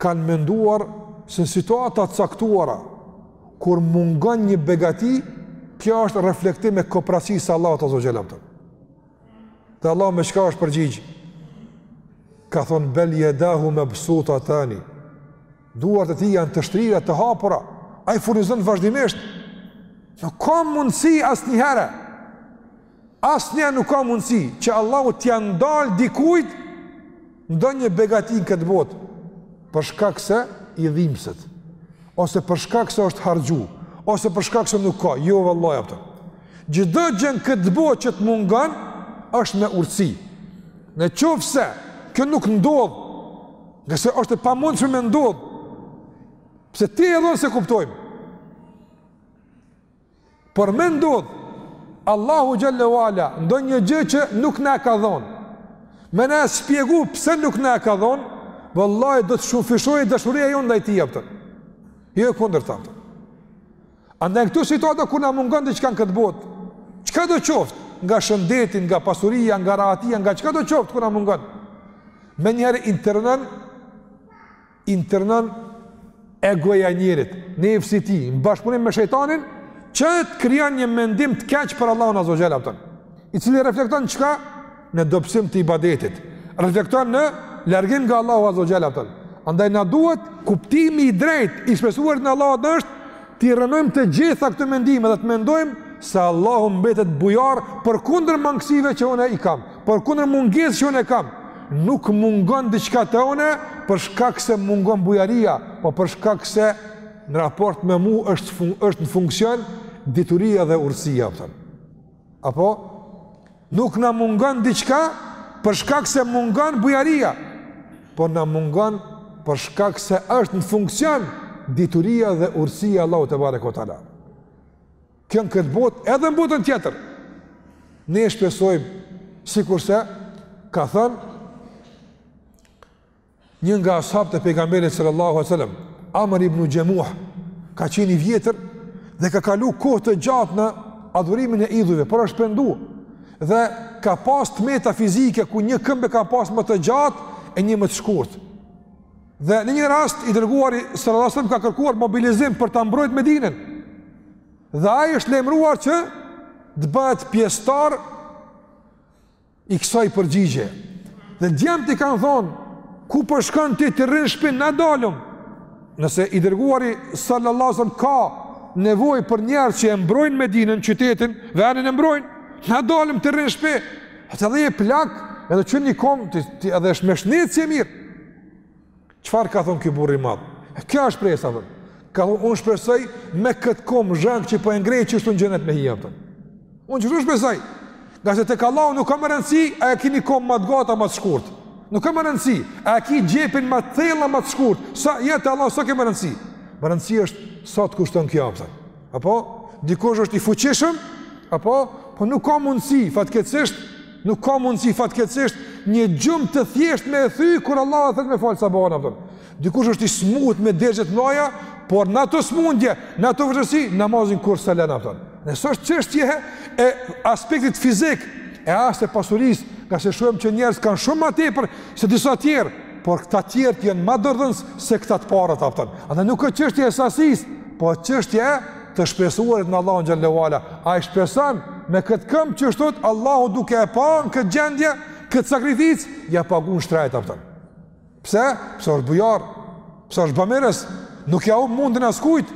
kanë menduar se në situata të caktuara, kur mungon një begati, kjo është reflektim e koprracisë së Allahut azze ve xhel. Dhe Allahu me çka është përgjigj, ka thonë bel jedahu mebsutatani, Duart e tij janë të shtrira, të hapura, ai furnizon vazhdimisht, nuk ka mundësi asnjëherë, asnjëherë nuk ka mundësi, që Allahu t'ia ndalë dikujt, ndonjë begati në këtë botë, për shkak se i dhimbset, ose për shkak se është harxhu, ose për shkak se nuk ka, jo vallahi, a kupton. Çdo gjë në këtë botë që të mungon, është me urtësi. Në qoftë se, kjo nuk ndodhë, Ngase është e pamundshme me ndodhë, pse ti e dhënë s'e kuptojmë. Por me ndodhë, Allahu xhelle ve ala, ndonjë gjë që nuk na e ka dhënë, me na e shpjegu pse nuk na e ka dhënë, vallahi do të shumëfishohej dashuria jonë ndaj tij, a kupton. Jo e kundërta, a kupton. Andaj në këto situata kur na mungon diçka në këtë botë, çkado qoftë, nga shëndeti, nga pasuria, nga rahatia, nga çkado qoftë kur na mungon. Menjëherë intervenon intervenon egoja e njerit, nefsi i tij, në bashkëpunim me shejtanin, që të krijon një mendim të keq për Allahun azze ve xhel, i cili reflekton çka në dobësim të ibadetit, reflekton në largim nga Allahu Azza wa Jalla, apëton. Andaj na duhet kuptimi i drejtë i të shpresuarit në Allahun është t'i rënojmë të gjitha këto mendime dhe të mendojmë se Allahu mbetet bujar përkundër mangësive që unë i kam, përkundër mungesës që unë e kam. Nuk mungon diçka te unë për shkak se mungon bujaria, po për shkak se në raport me mu është, është në funksion dituria dhe urtësia, apëton. Apo, Nuk na mungon diçka për shkak se mungon bujaria, por na mungon për shkak se është në funksion dituria dhe urtësia e Allahut tebareke ve teala. Kjo në këtë botë edhe në botën tjetër. Ne shpresojmë sikurse ka thënë Një nga ashabët e pejgamberit sallallahu alaihi wasallam, Amr ibn Xhemuh, ka qenë i vjetër dhe ka kalu kohë të gjatë në adhurimin e idhujve, por është pendu dhe ka pas të meta fizike ku një këmbë ka pas më të gjatë e një më të shkurtë. Dhe në një rast i dërguari sallallahu alaihi wasallam ka kërkuar mobilizim për ta mbrojt Medinën. Dhe ai është lajmëruar që të bëhet pjesëtar i kësaj përgjigje. Dhe djemtë i kanë thonë, ku po shkon ti, ti rri n'shpi, na dalim. Nëse i dërguari sallallahu alaihi wasallam ka nevojë për njerëz që e mbrojnë Medinën, qytetin, venin e mbrojnë, na dalim, ti rri n'shpi. Ti edhe je plak, edhe qe një komë, edhe është me shnet që e mirë. Çfarë ka thonë ky burrë i madh? Kjo është shpresa, apëton. Ka thonë unë shpresoj me këtë komë zhag që po e ngreh që kështu në xhenet me hi, apëton. Unë çfarë shpresoj? Ngase tek Allahu nuk ka me rëndësi, a e kemi komën ma të gatë a ma të shkurt. Nuk ka me rëndësi, a e ke xhepin ma të thellë a ma të shkurt. S'është te Allahu sa ke me rëndësi. Me rëndësi është sa të kushton kjo, apëton. Apo dikush është i fuqishëm, apo po nuk ka mundësi fatkeqësisht, nuk ka mundësi fatkeqësisht një gjumë të thjeshtë me e thy kur Allahu e thret me fal sabahun, apëton. Dikush është i smut me dëgjet mëja, por në ato smundje, në ato vështirësi namazin kurrë s'e len, apëton. E s'është çështje e aspektit fizik, e as e pasurisë, ngase shohim që njerëz kanë shumë më tepër se disa të tjerë. Por këta të tjerët janë ma dorëdhënës se këta të parët, apëton. Andaj nuk është çështje e sasisë, po çështje e të shpresuarit në Allahun Xhele ve Ala. Ai shpreson me këtë këmë që thot, Allahu duke e pa në këtë gjendje, këtë sakrificë, ja pagun shtrejt, apëton. Pse? Pse është bujar, pse është bamirës, nuk ja humb mundin askujt.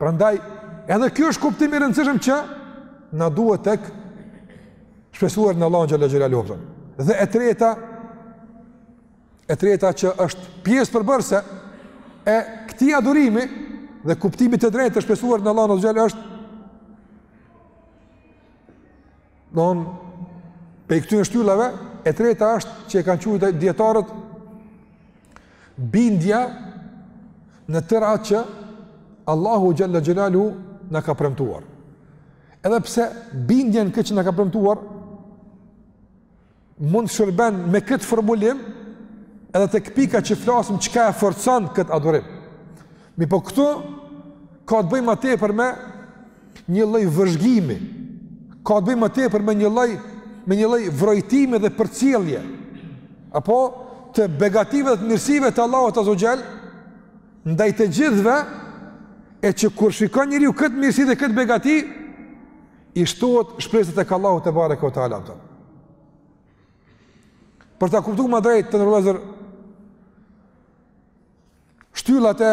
Prandaj, edhe kjo është kuptim i rëndësishëm që na duhet tek Shpresuarit në Allahun xhel-le xhelaluhu. Dhe e treta, e treta që është pjesë përbërëse e këtij adhurimi dhe kuptimit të drejtë të shpresuarit në Allahun azze ve xhel është një prej këtyre shtyllave, e treta është që e kanë quajtur dijetarët bindja në të mirat që Allahu xhel-le xhelaluhu na ka premtuar. Edhe pse bindja në këtë që na ka premtuar, mund të shërbejë me këtë formulim, edhe tek pika që flasim çka e forcon këtë adhurim. Mirëpo këtu, ka të bëjë ma tepër me një lloj vëzhgimi, ka të bëjë ma tepër me një lloj, me një lloj vrojtimi dhe përcjellje, apo të begative dhe të mirësive të Allahut azze ve xhel, Ndaj të gjithëve, e që kur shikon njeriu këtë mirësi dhe këtë begati, i shtohet shpresa tek Allahu tebareke ve teala. Për ta kuptu ma drejt të nderuar vëllezër, shtyllat e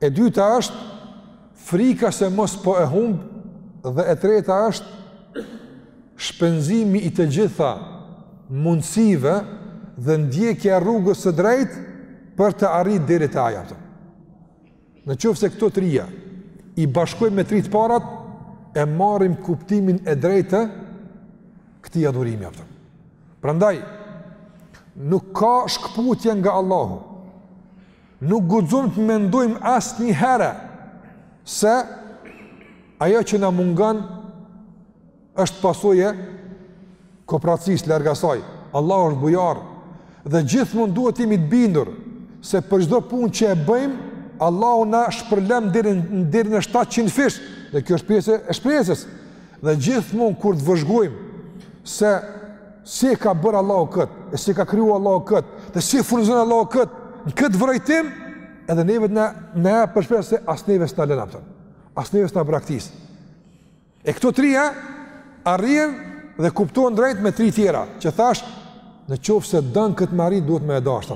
E dyta është frika se mos po e humb dhe e treta është shpenzimi i të gjitha mundësive dhe ndjekja e rrugës së drejtë për të arrit deri te ajo. Në qoftë se këto trija i bashkojmë me tri të parat, e marrim kuptimin e drejtë të këtij adhurimi. Prandaj, nuk ka shkëputje nga Allahu. Nuk guxojmë të mendojmë asnjëherë se ajo që na mungon është pasojë e koprracisë larg asaj. Allahu është bujar dhe gjithmonë duhet të jemi të bindur se për çdo punë që e bëjmë Allahu na shpërblen deri në 700 fish, dhe kjo është pjesë e shpresës. Dhe gjithmonë kur të vëzhgojmë se Si e ka bërë Allahu kët? E si e ka krijuar Allahu kët? Dhe si furnizon Allahu kët? Në kët vrojtim edhe neve na jep shpresë se as neve s'na lën. As neve s'na braktis. E këto trija arrihen dhe kuptohen drejt me tri tjera, që thash në qoftë se don këtë me arrit duhet me e dasht.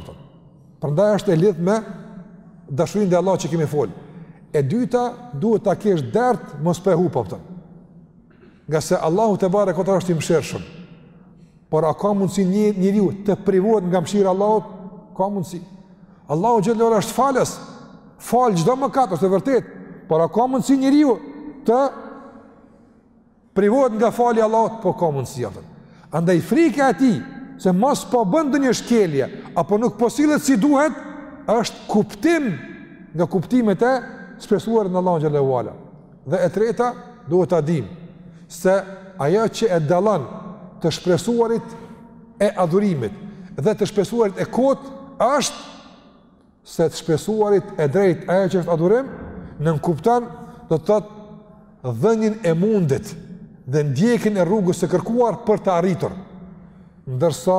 Prandaj është e lidh me dashurinë ndaj Allahut që kemi fol. E dyta duhet ta kesh dert mos pe hup. Ngase Allahu tebareke ve teala është i mëshirshëm. Por a ka mundësi njeriu të privohet nga mëshira e Allahut? Ka mundësi. Allahu xhel-le ve ala është falës. Fal çdo mëkat, është e vërtetë. Por a ka mundësi njeriu të privohet nga falja e Allahut? Po ka mundësi. Andaj frika e tij se mos po bën ndonjë shkelje apo nuk po sillet si duhet, është kuptim nga kuptimet e shpresuarit në Allahun xhel-le ve ala. Dhe e treta, duhet ta dimë se ajo që e dallon të shpresuarit e adhurimit dhe të shpresuarit e kotë është se të shpresuarit e drejtë ajo që është adhurim nënkupton do të thotë dhënien e mundit dhe ndjekjen e rrugës së kërkuar për të arritur ndërsa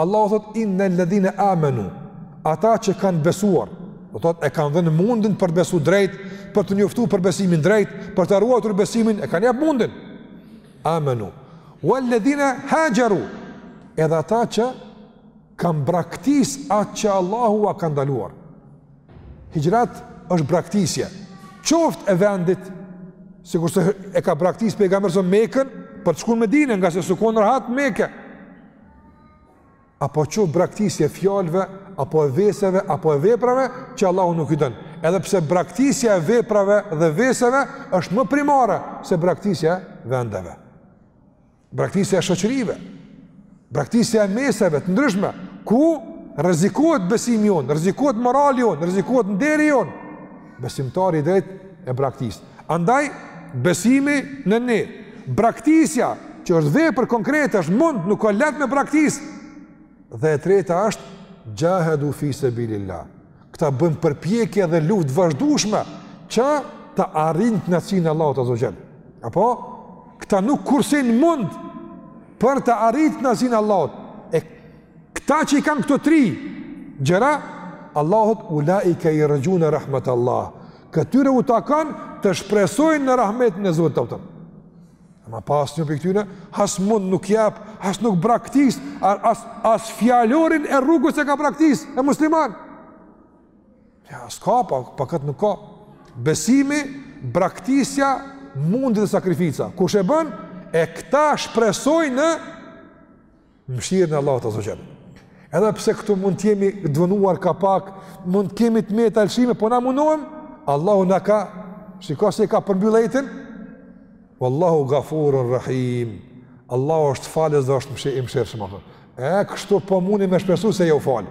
Allahu thot inna alladhina amanu ata që kanë besuar do thot e kanë dhënë mundin për të besu drejt për të njoftuar për besimin drejt për ta ruajtur besimin e kanë jap mundin amanu walladhina haxheru edhe ata që kanë braktis atë që Allahu ua ka ndaluar hixhret është braktisje qoftë e vendit sikurse e ka braktis pejgamberi sa Mekën për të shkuar në Medinë ngase s'u kon rahat n'Mekë apo qoftë braktisje e fjalëve apo e veseve apo e veprave që Allahu nuk i don. Edhe pse braktisja e veprave dhe veseve është më primare se braktisja e vendeve. Braktisja e shoqërive, braktisja e meseve të ndryshme ku rrezikohet besimi jonë, rrezikohet morali jonë, rrezikohet nderi jonë. Besimtari i drejtë e braktis. Andaj, besimi nën një. Braktisja, që është vepër konkrete, është mund, nuk a lehtë me braktisë. Dhe e treta është, xhahedu fi sebilillah. Këta bëjnë përpjekje dhe luftë të vazhdueshme, që ta arrijnë knaqsinë e Allahut azza ue xhel. Apo? Këta nuk kursin mund për ta arrit knaqsinë e Allahut. E Këta që i kanë këto tri gjëra, Allahu thot ulaike jerxhune rahmetallah. Këtyre u takon të shpresojnë në rahmetin e Zotit, kupton. Ama pa asnjë prej këtyre, as mund nuk jap, as nuk braktis, as as fjalorin e rrugës e ka braktis, e musliman. Jo, s'ka, pa, pa këtë nuk ka. Besimi, braktisja, mundi dhe sakrifica. Kush e bënë, e këta shpresojnë në Mëshirën e Allahut azza ue xhel. Edhe pse këtu mund të jemi dënuar ka pak, mund të kemi të meta lëshime, po na mundohem, Allahu na ka shikoje si e ka përmbyll ajetin. Wallahu ghafurur rahim. Allahu është falës dhe është mëshirë i mëshirshëm apo. E kështu po mundi me shpresu se ju fal.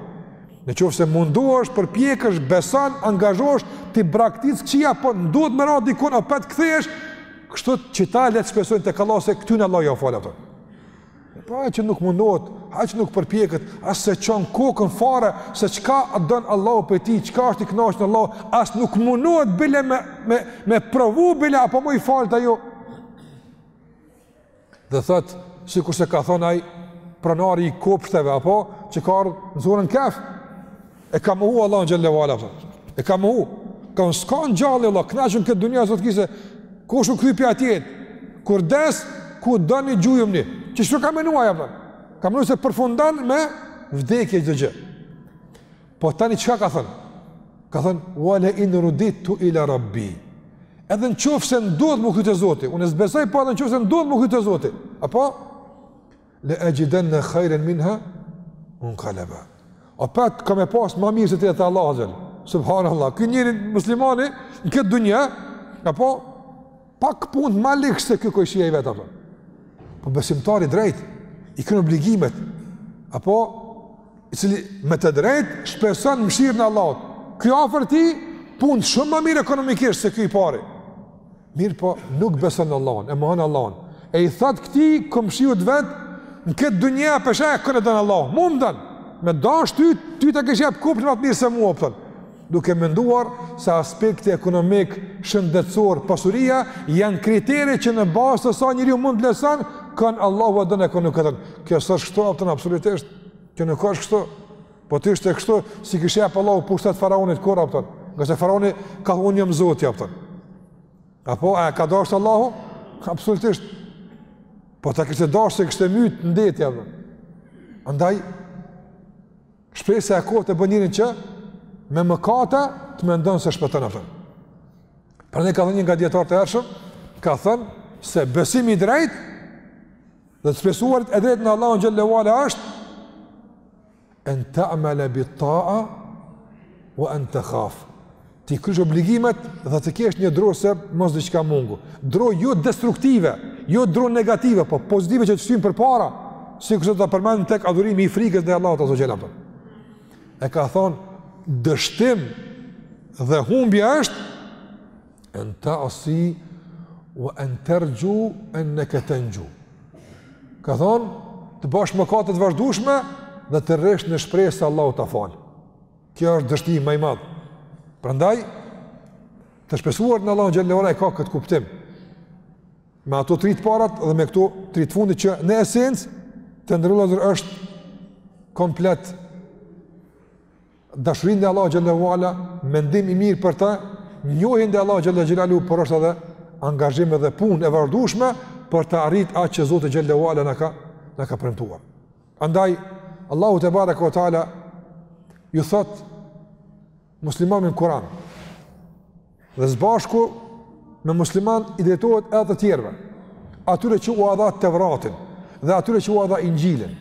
Në qoftë se mundohesh, përpjekesh, beson, angazhohesh, ti braktis çia po duhet me ra dikun apo prapë kthehesh, kështu që këta le të shpresojnë tek Allahu se këtyne Allahu ju fal ato. Po ai që nuk mundohet, ai që nuk përpjeket, as s'e çon kokën fare se çka don Allahu prej tij, çka është i kënaqur Allahu, as nuk mundohet bile me me me provu bile apo më i falt ajo. Dhe thot, sikurse ka thon ai pronari i kopshteve apo që ka ardh në suren Kehf. E ka mohu Allahun xhelle ve ala. E ka mohu. Ka thon s'ka ngjallje Allah, kënaqu n'këtë dunya zot kise. Kush u kthy pi atje? Kur t'des ku doni gjujumni. Qishtu ka menuar apo? Ka menuar se përfundon me vdekje çdo gjë. Po tani çka ka thën? Ka thën we le in rudidtu ila rabbi. Edhe në qoftë se ndodh me u kthy te Zoti, unë s'e besoj pa po edhe në qoftë se ndodh me u kthy te Zoti, apo? Le exhidenne hajren minha munkaleba. Apet kam me pasë ma mirë se ti edhe te Allahu xhelle. Subhanallah, ky njeri muslimani, në këtë dunja, apo, pak punët ma liksht se ky kojshia i vet, apo. Po besimtar i drejtë, i kryn obligimet, apo, i cili me të drejtë, shpreson mëshirën e Allahut. Ky afër tij, punët shumë ma mirë ekonomikisht se ky i pari. Mirëpo, nuk beson në Allahun, e mohon Allahun. E i thot këtij komshiut t'vet, në këtë dunja a pe sheh kon e don Allahu. Mu më don, me t'dasht ty, ty t'kish jep kopshtin ma të mirë se mua, kupton. Po duke menduar se aspekti ekonomik, shëndetësor, pasuria, janë kritere që në bazë të saj njeriu mund të vlerëson, kon Allahu e don e kon nuk e don. Kjo s'është kështu, kupton, absolutisht. Kjo nuk është kështu. Po të ishte kështu, s'i kishte jep Allahu pushtet faraonit kurrë, kupton. Ngase faraoni ka thonë unë jam zot, a kupton. Apo, e ka dashtë Allahu? Absolutisht. Po ta kishte dashtë s'e kishte mytë në det, a kupton. Andaj, shpresa e kotë e bën njerin që, me mëkate të mendon se shpëton, kupton. Prandaj ka thonë një nga dijetarët e hershëm, ka thonë se besimi i drejtë, dhe të shpresuarit e drejtë në Allahun xhelle ve ala ashtë, En ta'mala bi ta'a wa an takhaf. T'i krysh obligimet dhe të kesh një dro se mos diçka mungu. Dro jo destruktive, jo dro negative, po pozitive që të shtyn përpara, sikur do ta përmendim tek adhurimi i frikës ndaj Allahut azze ve xhel. E ka thonë, dështim dhe humbja është En ta'si, we en terxhu, en tenxhu. Ka thonë, të bash mëkate të vazhdueshme, dhe të rrish në shpresë se Allahu t'i fal. Kjo është dështimi më i madh. Prandaj, të shpresuarit në Allahun xhelle ve ala e ka këtë kuptim. Me ato tri të parat dhe me këto tri të fundit që në esencë, të nderuar vëllezër është komplet Dashuri ndaj Allahut xhelle ve ala, mendim i mirë për të, njohje ndaj Allahut xhelle xhelaluhu, por është edhe angazhim edhe punë e vazhdueshme, për të arrit atë që Zoti xhelle ve ala na ka, na ka premtuar. Andaj, Allahu tebareke ve teala, ju thotë muslimanëve në Kur'an, Dhe së bashku me muslimanë i drejtohet edhe të tjerëve, atyre që ua dha Tevratin, dhe atyre që ua dha Inxhilin,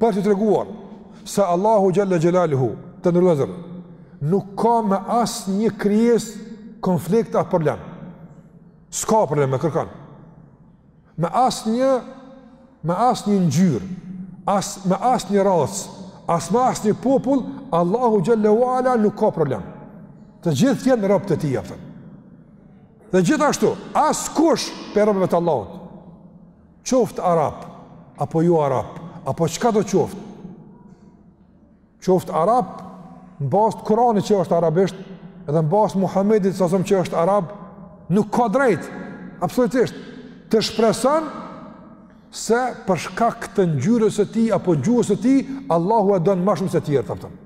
për të treguar, se Allahu xhel-le xhelaluhu, të nderuar vëllezër, nuk ka me asnjë krijesë konflikt apo problem. S'ka problem me kërkan. Me asnjë, me asnjë ngjyrë, as, me asnjë racë, as me asnjë popull, Allahu xhel-le ve ala nuk ka problem. Të gjithë janë robtë e tij, a kupton. Dhe gjithashtu, askush prej robve të Allahut, qoftë arab, apo jo arab, apo çkado qoftë, Qoftë arab, në bazë të Kur'anit që është arabisht, edhe në bazë të Muhamedit s.a.v.s. që është arab, nuk ka drejtë. Absolutisht. Të shpreson se për shkak të ngjyrës së tij apo gjuhës së tij, Allahu e don ma shumë se të tjerët, a kupton.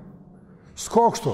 S'ka kështu.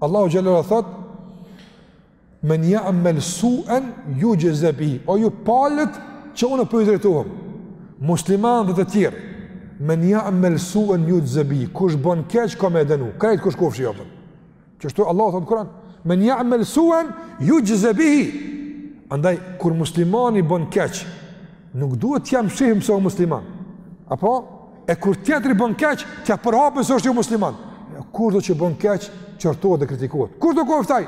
Allahu xhel-le ve ala thotë, men ja'mel suen juxhze bihi, o ju palët që unë po ju drejtohem, muslimanë dhe të tjerë, men ja'mel suen juxhze bihi, kush bon keq ka me u dënu, krejt kush koftë, a kupton. Kështu Allahu thotë në Kuran, men ja'mel suen juxhze bihi, andaj, kur muslimani bon keq, nuk duhet t'ia mshehim se o musliman, apo, E kur tjetri bon keq, t'ia përhapim se është jo musliman. E kushdo që bon keq, qortohet dhe kritikohet. Kushdo koftë ai.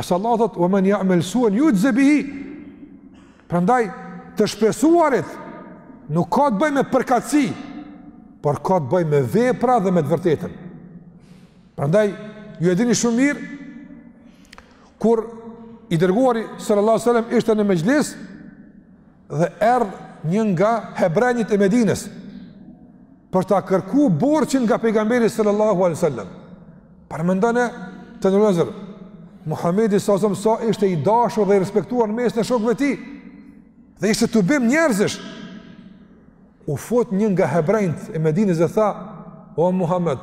Se Allahu thotë, ve men ja'mel suen juxhze bihi. Prandaj, të shpresuarit, nuk ka të bëjë me përkatësi, por ka të bëjë me vepra dhe me të vërtetën. Prandaj, ju e dini shumë mirë, kur i dërguari sallallahu alajhi wasallam ishte në mexhlis dhe erdh një nga hebrenjit e Medinës për ta kërku borxhin nga pejgamberi sallallahu alaihi wasallam. Paramendone të nderuar vëllezër, Muhamedi s.a.v.s. sa ishte i dashur dhe i respektuar në mes të shokëve të tij. Dhe ishte tubim njerëzish. U fut një nga hebrenjit e Medinës dhe tha: "O Muhammed,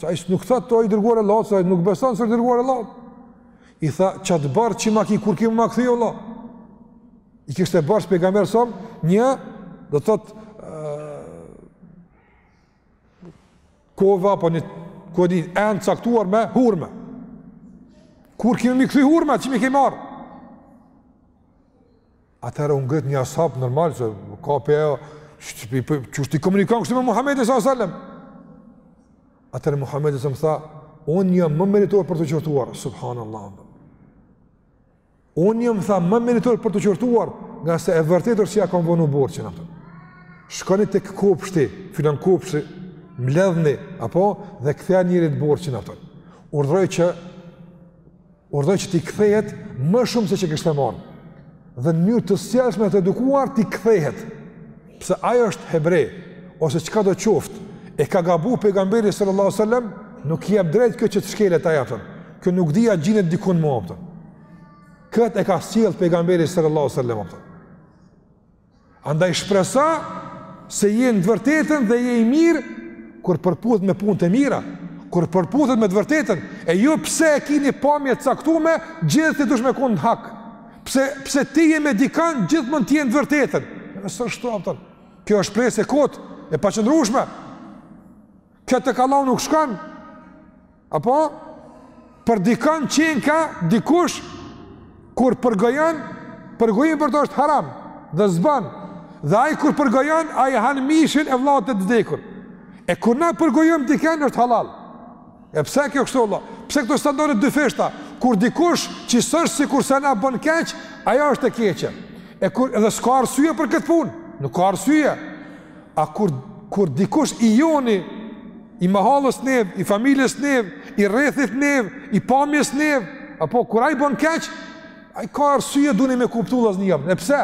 se ai nuk thotë o i dërguar i Allahut, se nuk beson se o i dërguar i Allahut. I tha, qat borxh që ma ki, kur ki me ma kthy, vallahi? I kishte borxh pejgamberi s.a.v.s., një, do të thotë, kova, apo një, ku e di, enë caktuar me hurme. Kur ki me m'i kthy hurme, që m'i ke marrë? Atëherë u ngrit një ashab normal se ka pe ai çifuti komunikon kështu me Muhamedin sallallahu alajhi wasallam. Atëherë Muhamedi s.a.v.s. tha, unë jam më meritor për të qortuar, subhanallahu. Unë jam tha më meritor për të qortuar, ngase e vërtetë se ia kam vonu borxhin, a kupton. Shkoni tek kopshti, filan kopshti, mbledhni apo dhe kthejani njeriut borxhin, a kupton. Urdhëroj që Urdhëroi që t'i kthehet më shumë se që kishte marrë. Dhe në mënyrë të sjellshme të edukuar t'i kthehet. Pse ai është hebre ose çka do qoftë, e ka gabu pejgamberi sallallahu alajhi wasallam, nuk i jep drejt kjo që të shkelet ai, a kupton. Kjo nuk di a gjindet dikun më, a kupton. Kët e ka sjell pejgamberi sallallahu alajhi wasallam. Andaj shpresa se je në të vërtetën dhe je i mirë kur përputhet me punë të mira, kur përputhet me të vërtetën, e jo pse e ki një pamje të caktume, gjithë ti dush me kon hak. Pse pse ti je me dikan gjithmonë ti je në të vërtetën. E s'është ashtu, a kupton. Kjo është shpresë e kotë e paqëndrueshme. Kjo tek Allahu nuk shkon. Apo, për dikën qenka, dikush, kur përgojon, përgojim për të është haram, dhe s'ban, dhe ai kur përgojon, ai han mishin e vllait të dekur. E kur na përgojim dikën është halal. E pse kjo kështu vlla? Pse këto standarde të dyfishta? Kur dikush që s'është sikurse na bën keq, ajo është e keqe. E kur edhe s'ka arsye për këtë punë, nuk ka arsye. A kur kur dikush i joni i mahallës nev, i familjes nev, i rrethit nev, i pamjes nev, apo kur ai bën keq, ai ka arsye duni me kuptu vëllazni, apo. E pse?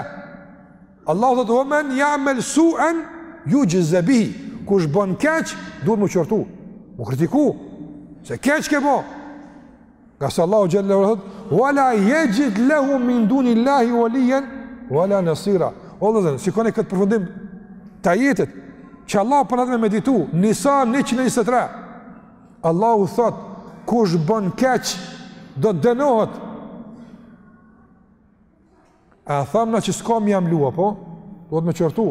Allahu do të thotë men ja'mel suen juxhze bihi. Kush bën keq, duhet mu qortu. Mu kritiku. Se keq ke bo. Ngase Allahu xhelle ve ala thot: "Wala yajid lahu min dunillahi waliyan wala nasira." O vëllazër, shikoni këtë përfundim të ajetit që Allahu po na bën me ditu, Nisa 123. Allahu thot: "Kush bën keq, do të dënohet." A thamë na që s'ka me ja mlu, apo? Duhet me qortu.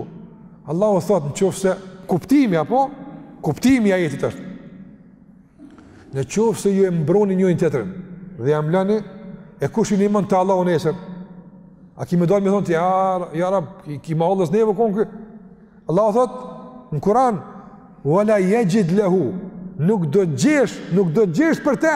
Allahu thotë në qoftë se kuptimi, apo? Kuptimi i ajetit është. Në qoftë se ju e mbroni njoni tjetrin, dhe ja mloni, e kush i nimon te Allahu nesër? A ki me do me thonë ja Rab, ja Rab, ky, ky i mahallës neve u konë kë? Allahu thotë, në Kur'an, wala yajid lehu, nuk do të gjesh, nuk do të gjesh për te,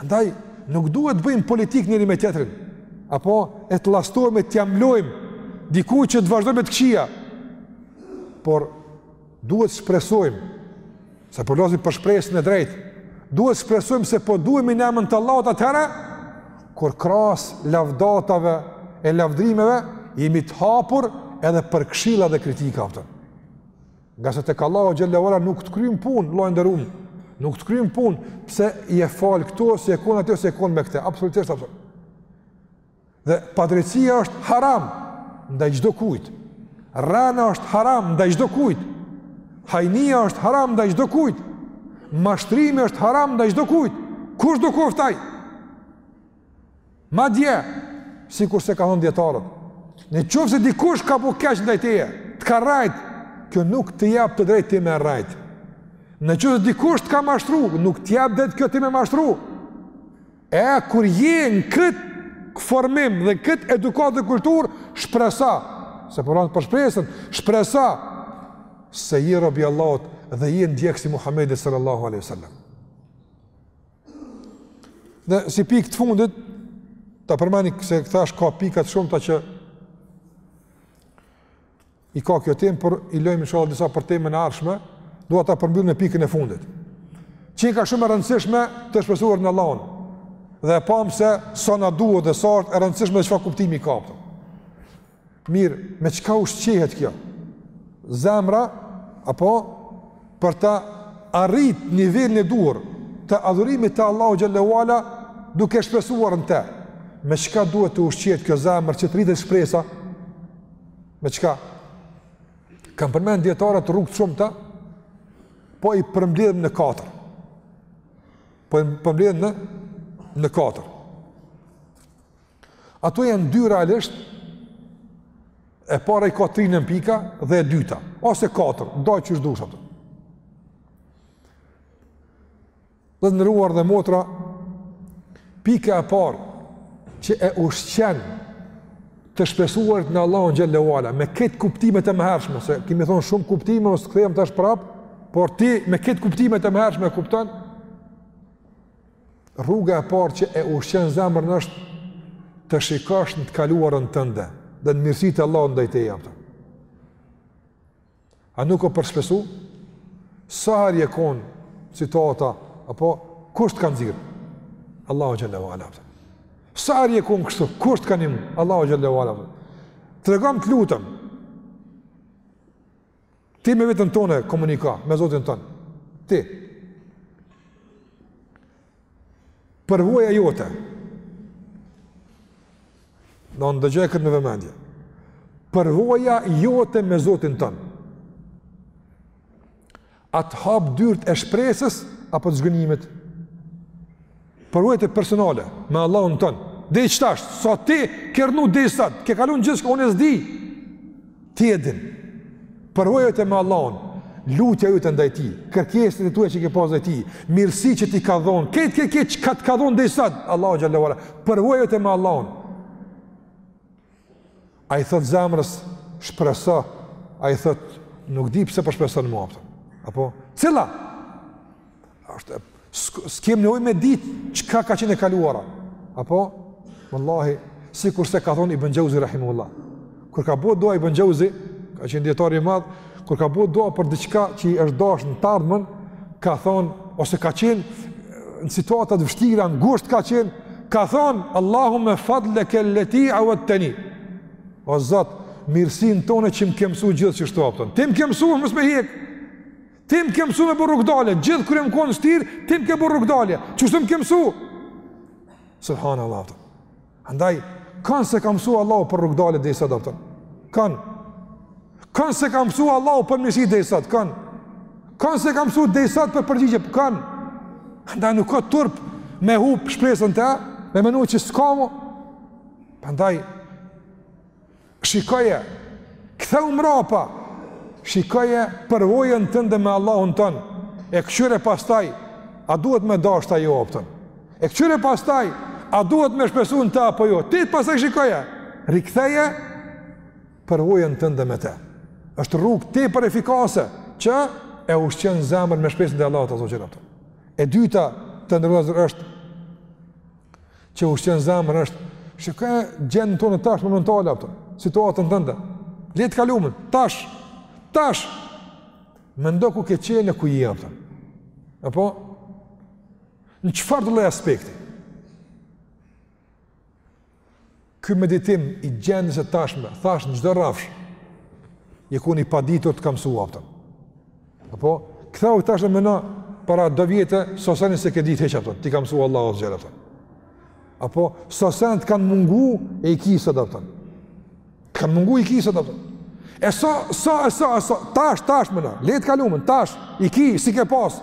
Andaj, nuk duhet të bëjmë politikë njëri me tjetrin, apo e të llastojmë e të ja mlojmë dikuj që të vazhdojë me të këqija, por duhet të shpresojmë, se po folim për shpresën e drejtë, duhet të shpresojmë se po duhemi në emën të Allahut atëherë, kur krahas lavdatave e lavdrimeve, jemi të hapur edhe për këshilla dhe kritika, a kupton. Ngase tek Allahu xhel-le ve ala nuk të kryen punë, vëlla i nderum. Nuk të kryen punë pse je fal këtu ose je kon aty ose je kon me këtë. Absolutisht apo. Dhe padrejtësia është haram ndaj çdo kujt. Rrena është haram ndaj çdo kujt. Hajnia është haram ndaj çdo kujt. Mashtrimi është haram ndaj çdo kujt. Kushdo koftë ai. Madje, sikurse kanë thonë dijetarët, në qoftë se dikush ka bo keq ndaj teje, të ka rrejt, kjo nuk të jep të drejtë ti me e rrejt. Në qoftë se dikush të ka mashtru, nuk të jep drejtë kjo ti me mashtru. E kur je në këtë formim dhe këtë edukatë dhe kulturë, shpresa, se përmanë po për shpresën, shpresa, se je rob i Allahut dhe je ndjekës i Muhammedit sallallahu alejhi ve sel-lem. Dhe si pikë të fundit, ta përmendi se thashë ka pika të shumta që i ka kjo temë, por i lojmë inshallah disa për temën e ardhshme, dua ta përmbyll me pikën e fundit. Qenka shumë e rëndësishme të shpresuarit në Allahun, dhe e pamë se sa na duhet dhe sa është e rëndësishme dhe çfarë kuptimi ka. Për. Mirë, me çka ushqehet kjo zemra apo për ta arrit nivelin e duhur të adhurimit të Allahu xhel-le ve ala duke shpresuar në të. Me çka duhet të ushqehet kjo zemër që të rritet shpresa? Me çka? Kanë përmend dijetarët rrugë të shumta, po i përmbledhëm në katër. Po i përmbledhëm në në katër. Ato janë dy realisht, e para i ka tri nënpika dhe e dyta, ose katër, daje qysh dush ato. Të nderuar dhe motra, pika e parë që e ushqen të shpresuarit në Allahun xhel-le ve ala, me ketë kuptimet e mëhershme, se kemi thonë shumë kuptime, mos të kthehem tash prapë, por ti me ketë kuptimet e mëhershme e kupton, Rruga e parë që e ushqen zemrën është të shikosh në të kaluarën tënde dhe në mirësitë e Allahut ndaj teje apo. A nuk o për shpresu? Sa herë je konë n'situata, apo, kush të ka nxirrë? Allahu xhel-le ve ala. Sa herë je konë kështu, kush të ka nimu? Allahu xhel-le ve ala. Tregomë të lutem. Ti me veten tone komunika, me Zotin ton. Ti. Përvoja jote. Ndëgjoje këtë me vëmendje. Përvoja jote me Zotin ton. A të hap dyert e shpresës apo të zhgënjimit? Përvoja jote personale me Allahun ton. Deri qitash, sa ti ke rrnu deri sot ke kaluar gjithçka unë s'di. Ti e din. Përvoja jote me Allahun. Lutja jote ndaj tij, kërkesat e tua që ke pas ndaj tij, mirësi që t'i ka dhon, këtë këtë këtë çka të ka dhon deri sot Allahu xhelle ve ala. Përvoja jote me Allahun. A i thot zemrës, shpreso, a i thot nuk di pse po shpreson mo, apton. Apo cila është? S'kem nevojë me dit çka ka qenë e kaluara. Apo vallahi sikurse ka thon Ibn Xhevzi rahimehullah. Kur ka bo dua Ibn Xhevzi, ka qenë dietar i madh, kur ka bo dua për diçka që i është dashur në të ardhmen, ka thon ose ka qenë në situata të vështira, ngushtë ka qenë, ka thon Allahumma fadlaka allati awadtani. O Zot, mirësinë tonë që më ke mësuar gjithë qështu, apton. Ti më ke mësuar mos ma hek. Ti më ke mësuar me bo rrugdalje, gjithë kur jam kon shtir, ti më ke bo rrugdalje. Qështu m'ke mësuar. Subhanallahu. Andaj, kan s'e ka mësu Allahu për rrugdalje deri sot, apton. Kan? Kan s'e ka mësu Allahu për mirësi deri sot, kan? Kan s'e ka mësu deri sot për përgjigje, apton, kan? Andaj, nuk ka turp me hup shpresën te ai, me menu që s'ka mo. Andaj, Shikoje, kthehu mrapa, shikoje përvojën tënde me Allahun tënë, e këqyre pastaj, a duhet me dashtë a jo, apton. E këqyre pastaj, a duhet me shpresu në te apo jo, ti pastaj shikoje, riktheje përvojën tënde me te. është rrugë tepër efikase, që e ushqen zemrën me shpresën te Allahu azze ve xhel. E dyta të nderu vllezër është, që ushqen zemrën është shiko gjendjen tonë tash momentale apton situatën tënde. Le të kalumen tash. Tash. Mendo ku ke qenë ku je apton. Apo në çfarëdo lloj aspekti. Ky meditim i gjendjes së tashme, thash në çdo rrafsh. Je kon i paditur të ka mësu apton. Apo, kthehu tash me men para do vjetë, sa sene s'i ke ditë heç apton, t'i ka mësu Allahu azze ve xhel, apton. Apo, sa sene të kanë mungu e i ki sot, apton. Të kanë mungu e i ki sot, apton. E sa, sa, e sa, e sa, tash, tash, meno, le të kalumen, tash, i ki, s'i ke pas,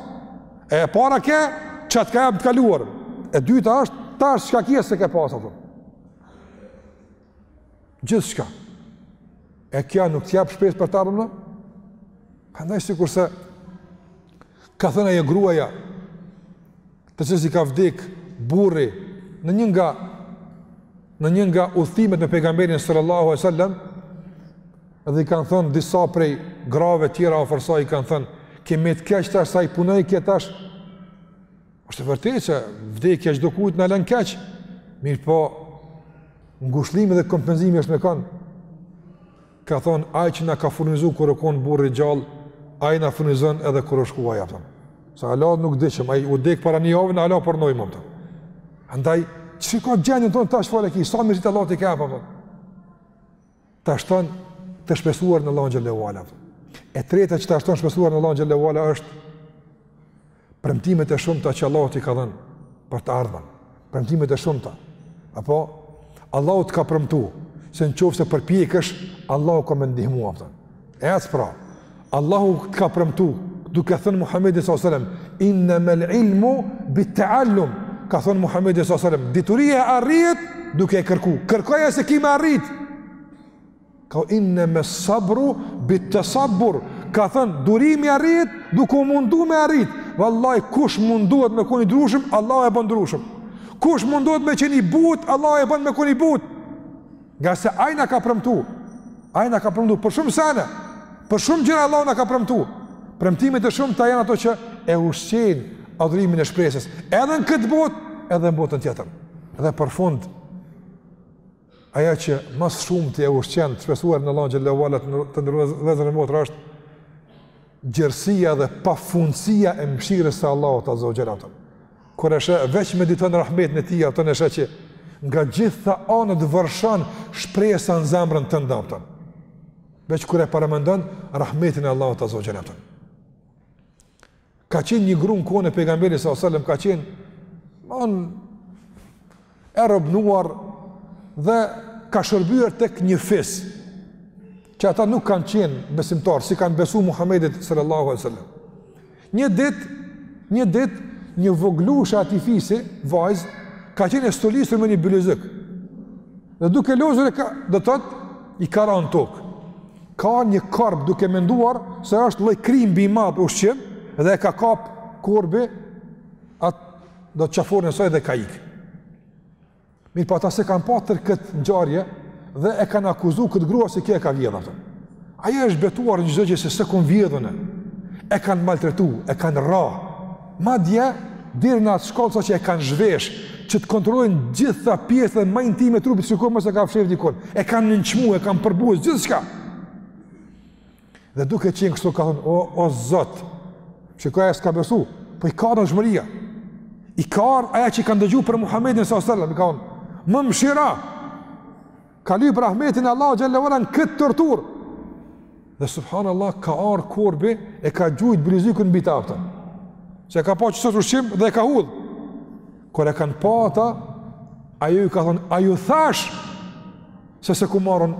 e para ke, që të ka jabë të kaluar, e dyta është, tash, çka ki e s'e ke pas, apton. Gjithçka. E kjo nuk të jep shpresë për të ardhmen? Prandaj sikurse, ka thënë ajo gruaja, të cilës i ka vdek, burri, në një nga, në një nga udhëtimet me pejgamberin sallallahu alejhi ve selem, dhe i kanë thënë disa prej grave tjera ofërsa i kanë thënë, ke met keq tash sa i punë ke tash, Është e vërtetë se vdekja çdokujt na lën keq. Mirëpo, ngushëllimi dhe kompenzimi është me kanë. Ka thonë, ai që na ka furnizu kur u kon burri gjallë, ai na furnizon edhe kur ka shku ai, a kupton. Se ala nuk diqëm, ai u dek para një javë, ne ala po rrnojmë, a kupton. Andaj, shiko gjendjen tonde, tash çfarë ki, sa mirësi t'Allahut i ke, a kupton. ta shton të shpresuarit në Allahun xhele ve ala. E treta që ta shton shpresuarit në Allahun xhele ve ala është premtimet e shumta që Allahu t'i ka dhënë për të ardhmen. Premtimet e shumta. Apo Allahu të ka premtuar se në qoftë se përpjekesh, Allahu ka me ndihmu, a kupton. Ec pra, Allahu të ka premtu, duke thënë Muhammedi s.a.s. Innemel ilmu bit-teal-lum, ka thënë Muhammedi s.a.s. Dituria arrihet duke e kërku, kërkoje se ki me arrit. Ka innema sabru bit-tesabbur, ka thënë durimi arrihet duke u mundu me arrit. Vallahi, kush mundohet me kon i durueshëm, Allahu e bën durueshëm. Kush mundohet me qen i butë, Allahu e bën me kon i butë. Ngase Ai na ka premtu, Ai na ka premtu, për shumë sene, për shumë gjëra Allahu na ka premtu. Premtimet e shumta janë ato që e ushqenë adhurimin e shpresës, edhe në këtë botë, edhe në botën tjetër. Dhe për fund, ajo që ma s'shumti e ushqen, të shpresuarit në Allahun xhele ve ala të nderuar vëllezër e motra është, gjerësia dhe pafundësia e mshirës së Allahut azze ve xhel, a kupton. Kur e sheh veç mediton rahmetin e Tij, a kupton, e sheh që nga gjitha anët vërshon shpresa në zemrën tënde, a kupton. Veç kur e paramendon rahmetin e Allahut azze ve xhel, a kupton. Ka qenë një grua në kohën e pejgamberit sallallahu alajhi wasallam, ka qenë on e robnuar dhe ka shërbyer tek një fis që ata nuk kanë qenë besimtar, s'i kanë besu Muhammedit sallallahu alaihi wasallam. Një ditë, një ditë një voglushe e atij fisi, vajzë, ka qenë e stolisur me një bylyzyk. Dhe duke lozur e ka, do të thotë, i ka ra në tokë. Ka ardh një korb duke menduar se është lloj krimbi i madhë ushqim, dhe e ka kap korbi atë do të qaforen e saj dhe ka ikë. Mirëpo ata s'e kanë pa tërë këtë ngjarje dhe e kanë akuzu këtë grua se kjo e ka vjedhë, kupton. Ajo është betuar në gjithë gjë se se kënë vjedhën e, e kanë maltretu, e kanë rrah, madje, deri në atë shkallë sa që e kanë zhvesh, që të kontrollojnë gjitha pjesët edhe ma intime të trupit, shiku mos e ka fsheh dikun, e kanë nënçmu, e kanë përbuz, gjithçka. Dhe duke qenë kështu ka thënë, o, o Zot, që ka e s'ka besu, po i ka ardh natyrshmëria. I ka ardh ajo që e ka ndëgju për Muhammedin s.a.s. I ka thonë, më mëshiro, ka lypë rahmetin e Allahut xhelle ve ala në këtë torturë. Dhe subhanallah ka ardh korbi e ka gjujt bylyzykun mbi ta, kupton. Se e ka pa që s'osht ushqim dhe e ka hudhë. Kur e kanë pa ata, ajo i ka thonë, a ju thashë se s'e kom marrë un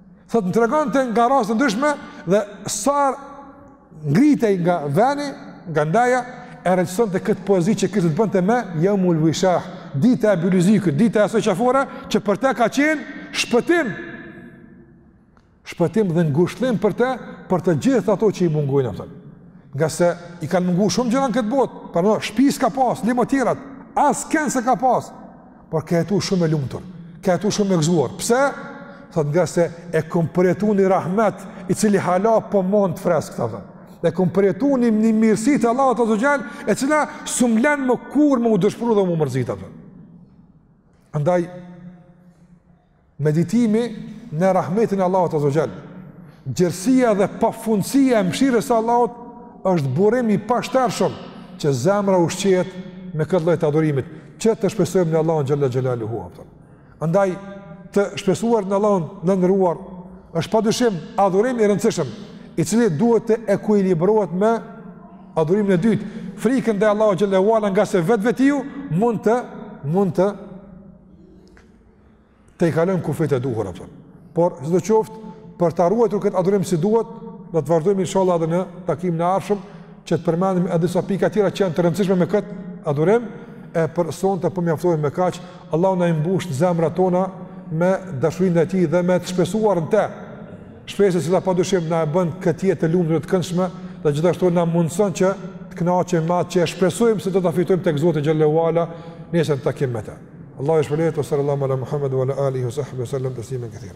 Thot më tregonte nga raste të ndryshme dhe sa herë ngritej nga veni, nga ndeja, e recitonte këtë poezi që kishte të bënte me jeumul vishah, dita e bylyzykut, dita e asaj qafore, që për te ka qenë shpëtim, shpëtim dhe ngushëllim për te, për të gjitha ato që i mungojnë, kupton, ngase i kanë mungu shumë gjëra në këtë botë, pra shpi s'ka pas, le më tjerat, askënd s'e ka pas, Por ka jetu shumë e lumtur, ka jetu shumë e gëzuar. Pse? Thot ngase e kom përjetu një rahmet i cili hala po më mban të freskët, dhe e kom përjetu një, një mirësi të Allahut azze ve xhel, e cila s'më len më kurrë me u dëshpru dhe me u mërzit. Andaj, Meditimi në rahmetin e Allahut azze ve xhel. Gjerësia dhe pafundësia e mëshirës së Allahut është burim i pashtershëm që zemra ushqehet me këtë lloj të adhurimit, që të shpresojmë në Allahun xhalla xhelaluhu. Andaj të shpresuarit në Allahun, të nderuar, është padyshim adhurim i rëndësishëm, i cili duhet të ekuilibrohet me adhurimin e dytë, frikën ndaj Allahut xhalla xhelaluhu ngase vetvetiu mund të mund të t'i kalojmë kufijtë e duhur, kupton. Por sido qoftë për ta ruajtur këtë adhurim si duhet, do të vazhdojmë inshallah edhe në takimin e ardhshëm që të përmendim edhe disa pika tjera që janë të rëndësishme me këtë adhurim e për sonte po mjaftohemi me kaq. Allahu na i mbushtë zemrat tona me dashurinë e tij dhe me të shpresuarit në të. Shpresë e cila padyshim na e bën këtë jetë të lumtur të këndshme dhe gjithashtu na mundson që të kënaqemi me atë që e shpresojmë se do ta fitojmë tek Zoti xhelle ve ala nesër në takim me të. الله يشفيه ليه وصلى الله على محمد وعلى اله وصحبه وسلم تسليما كثيرا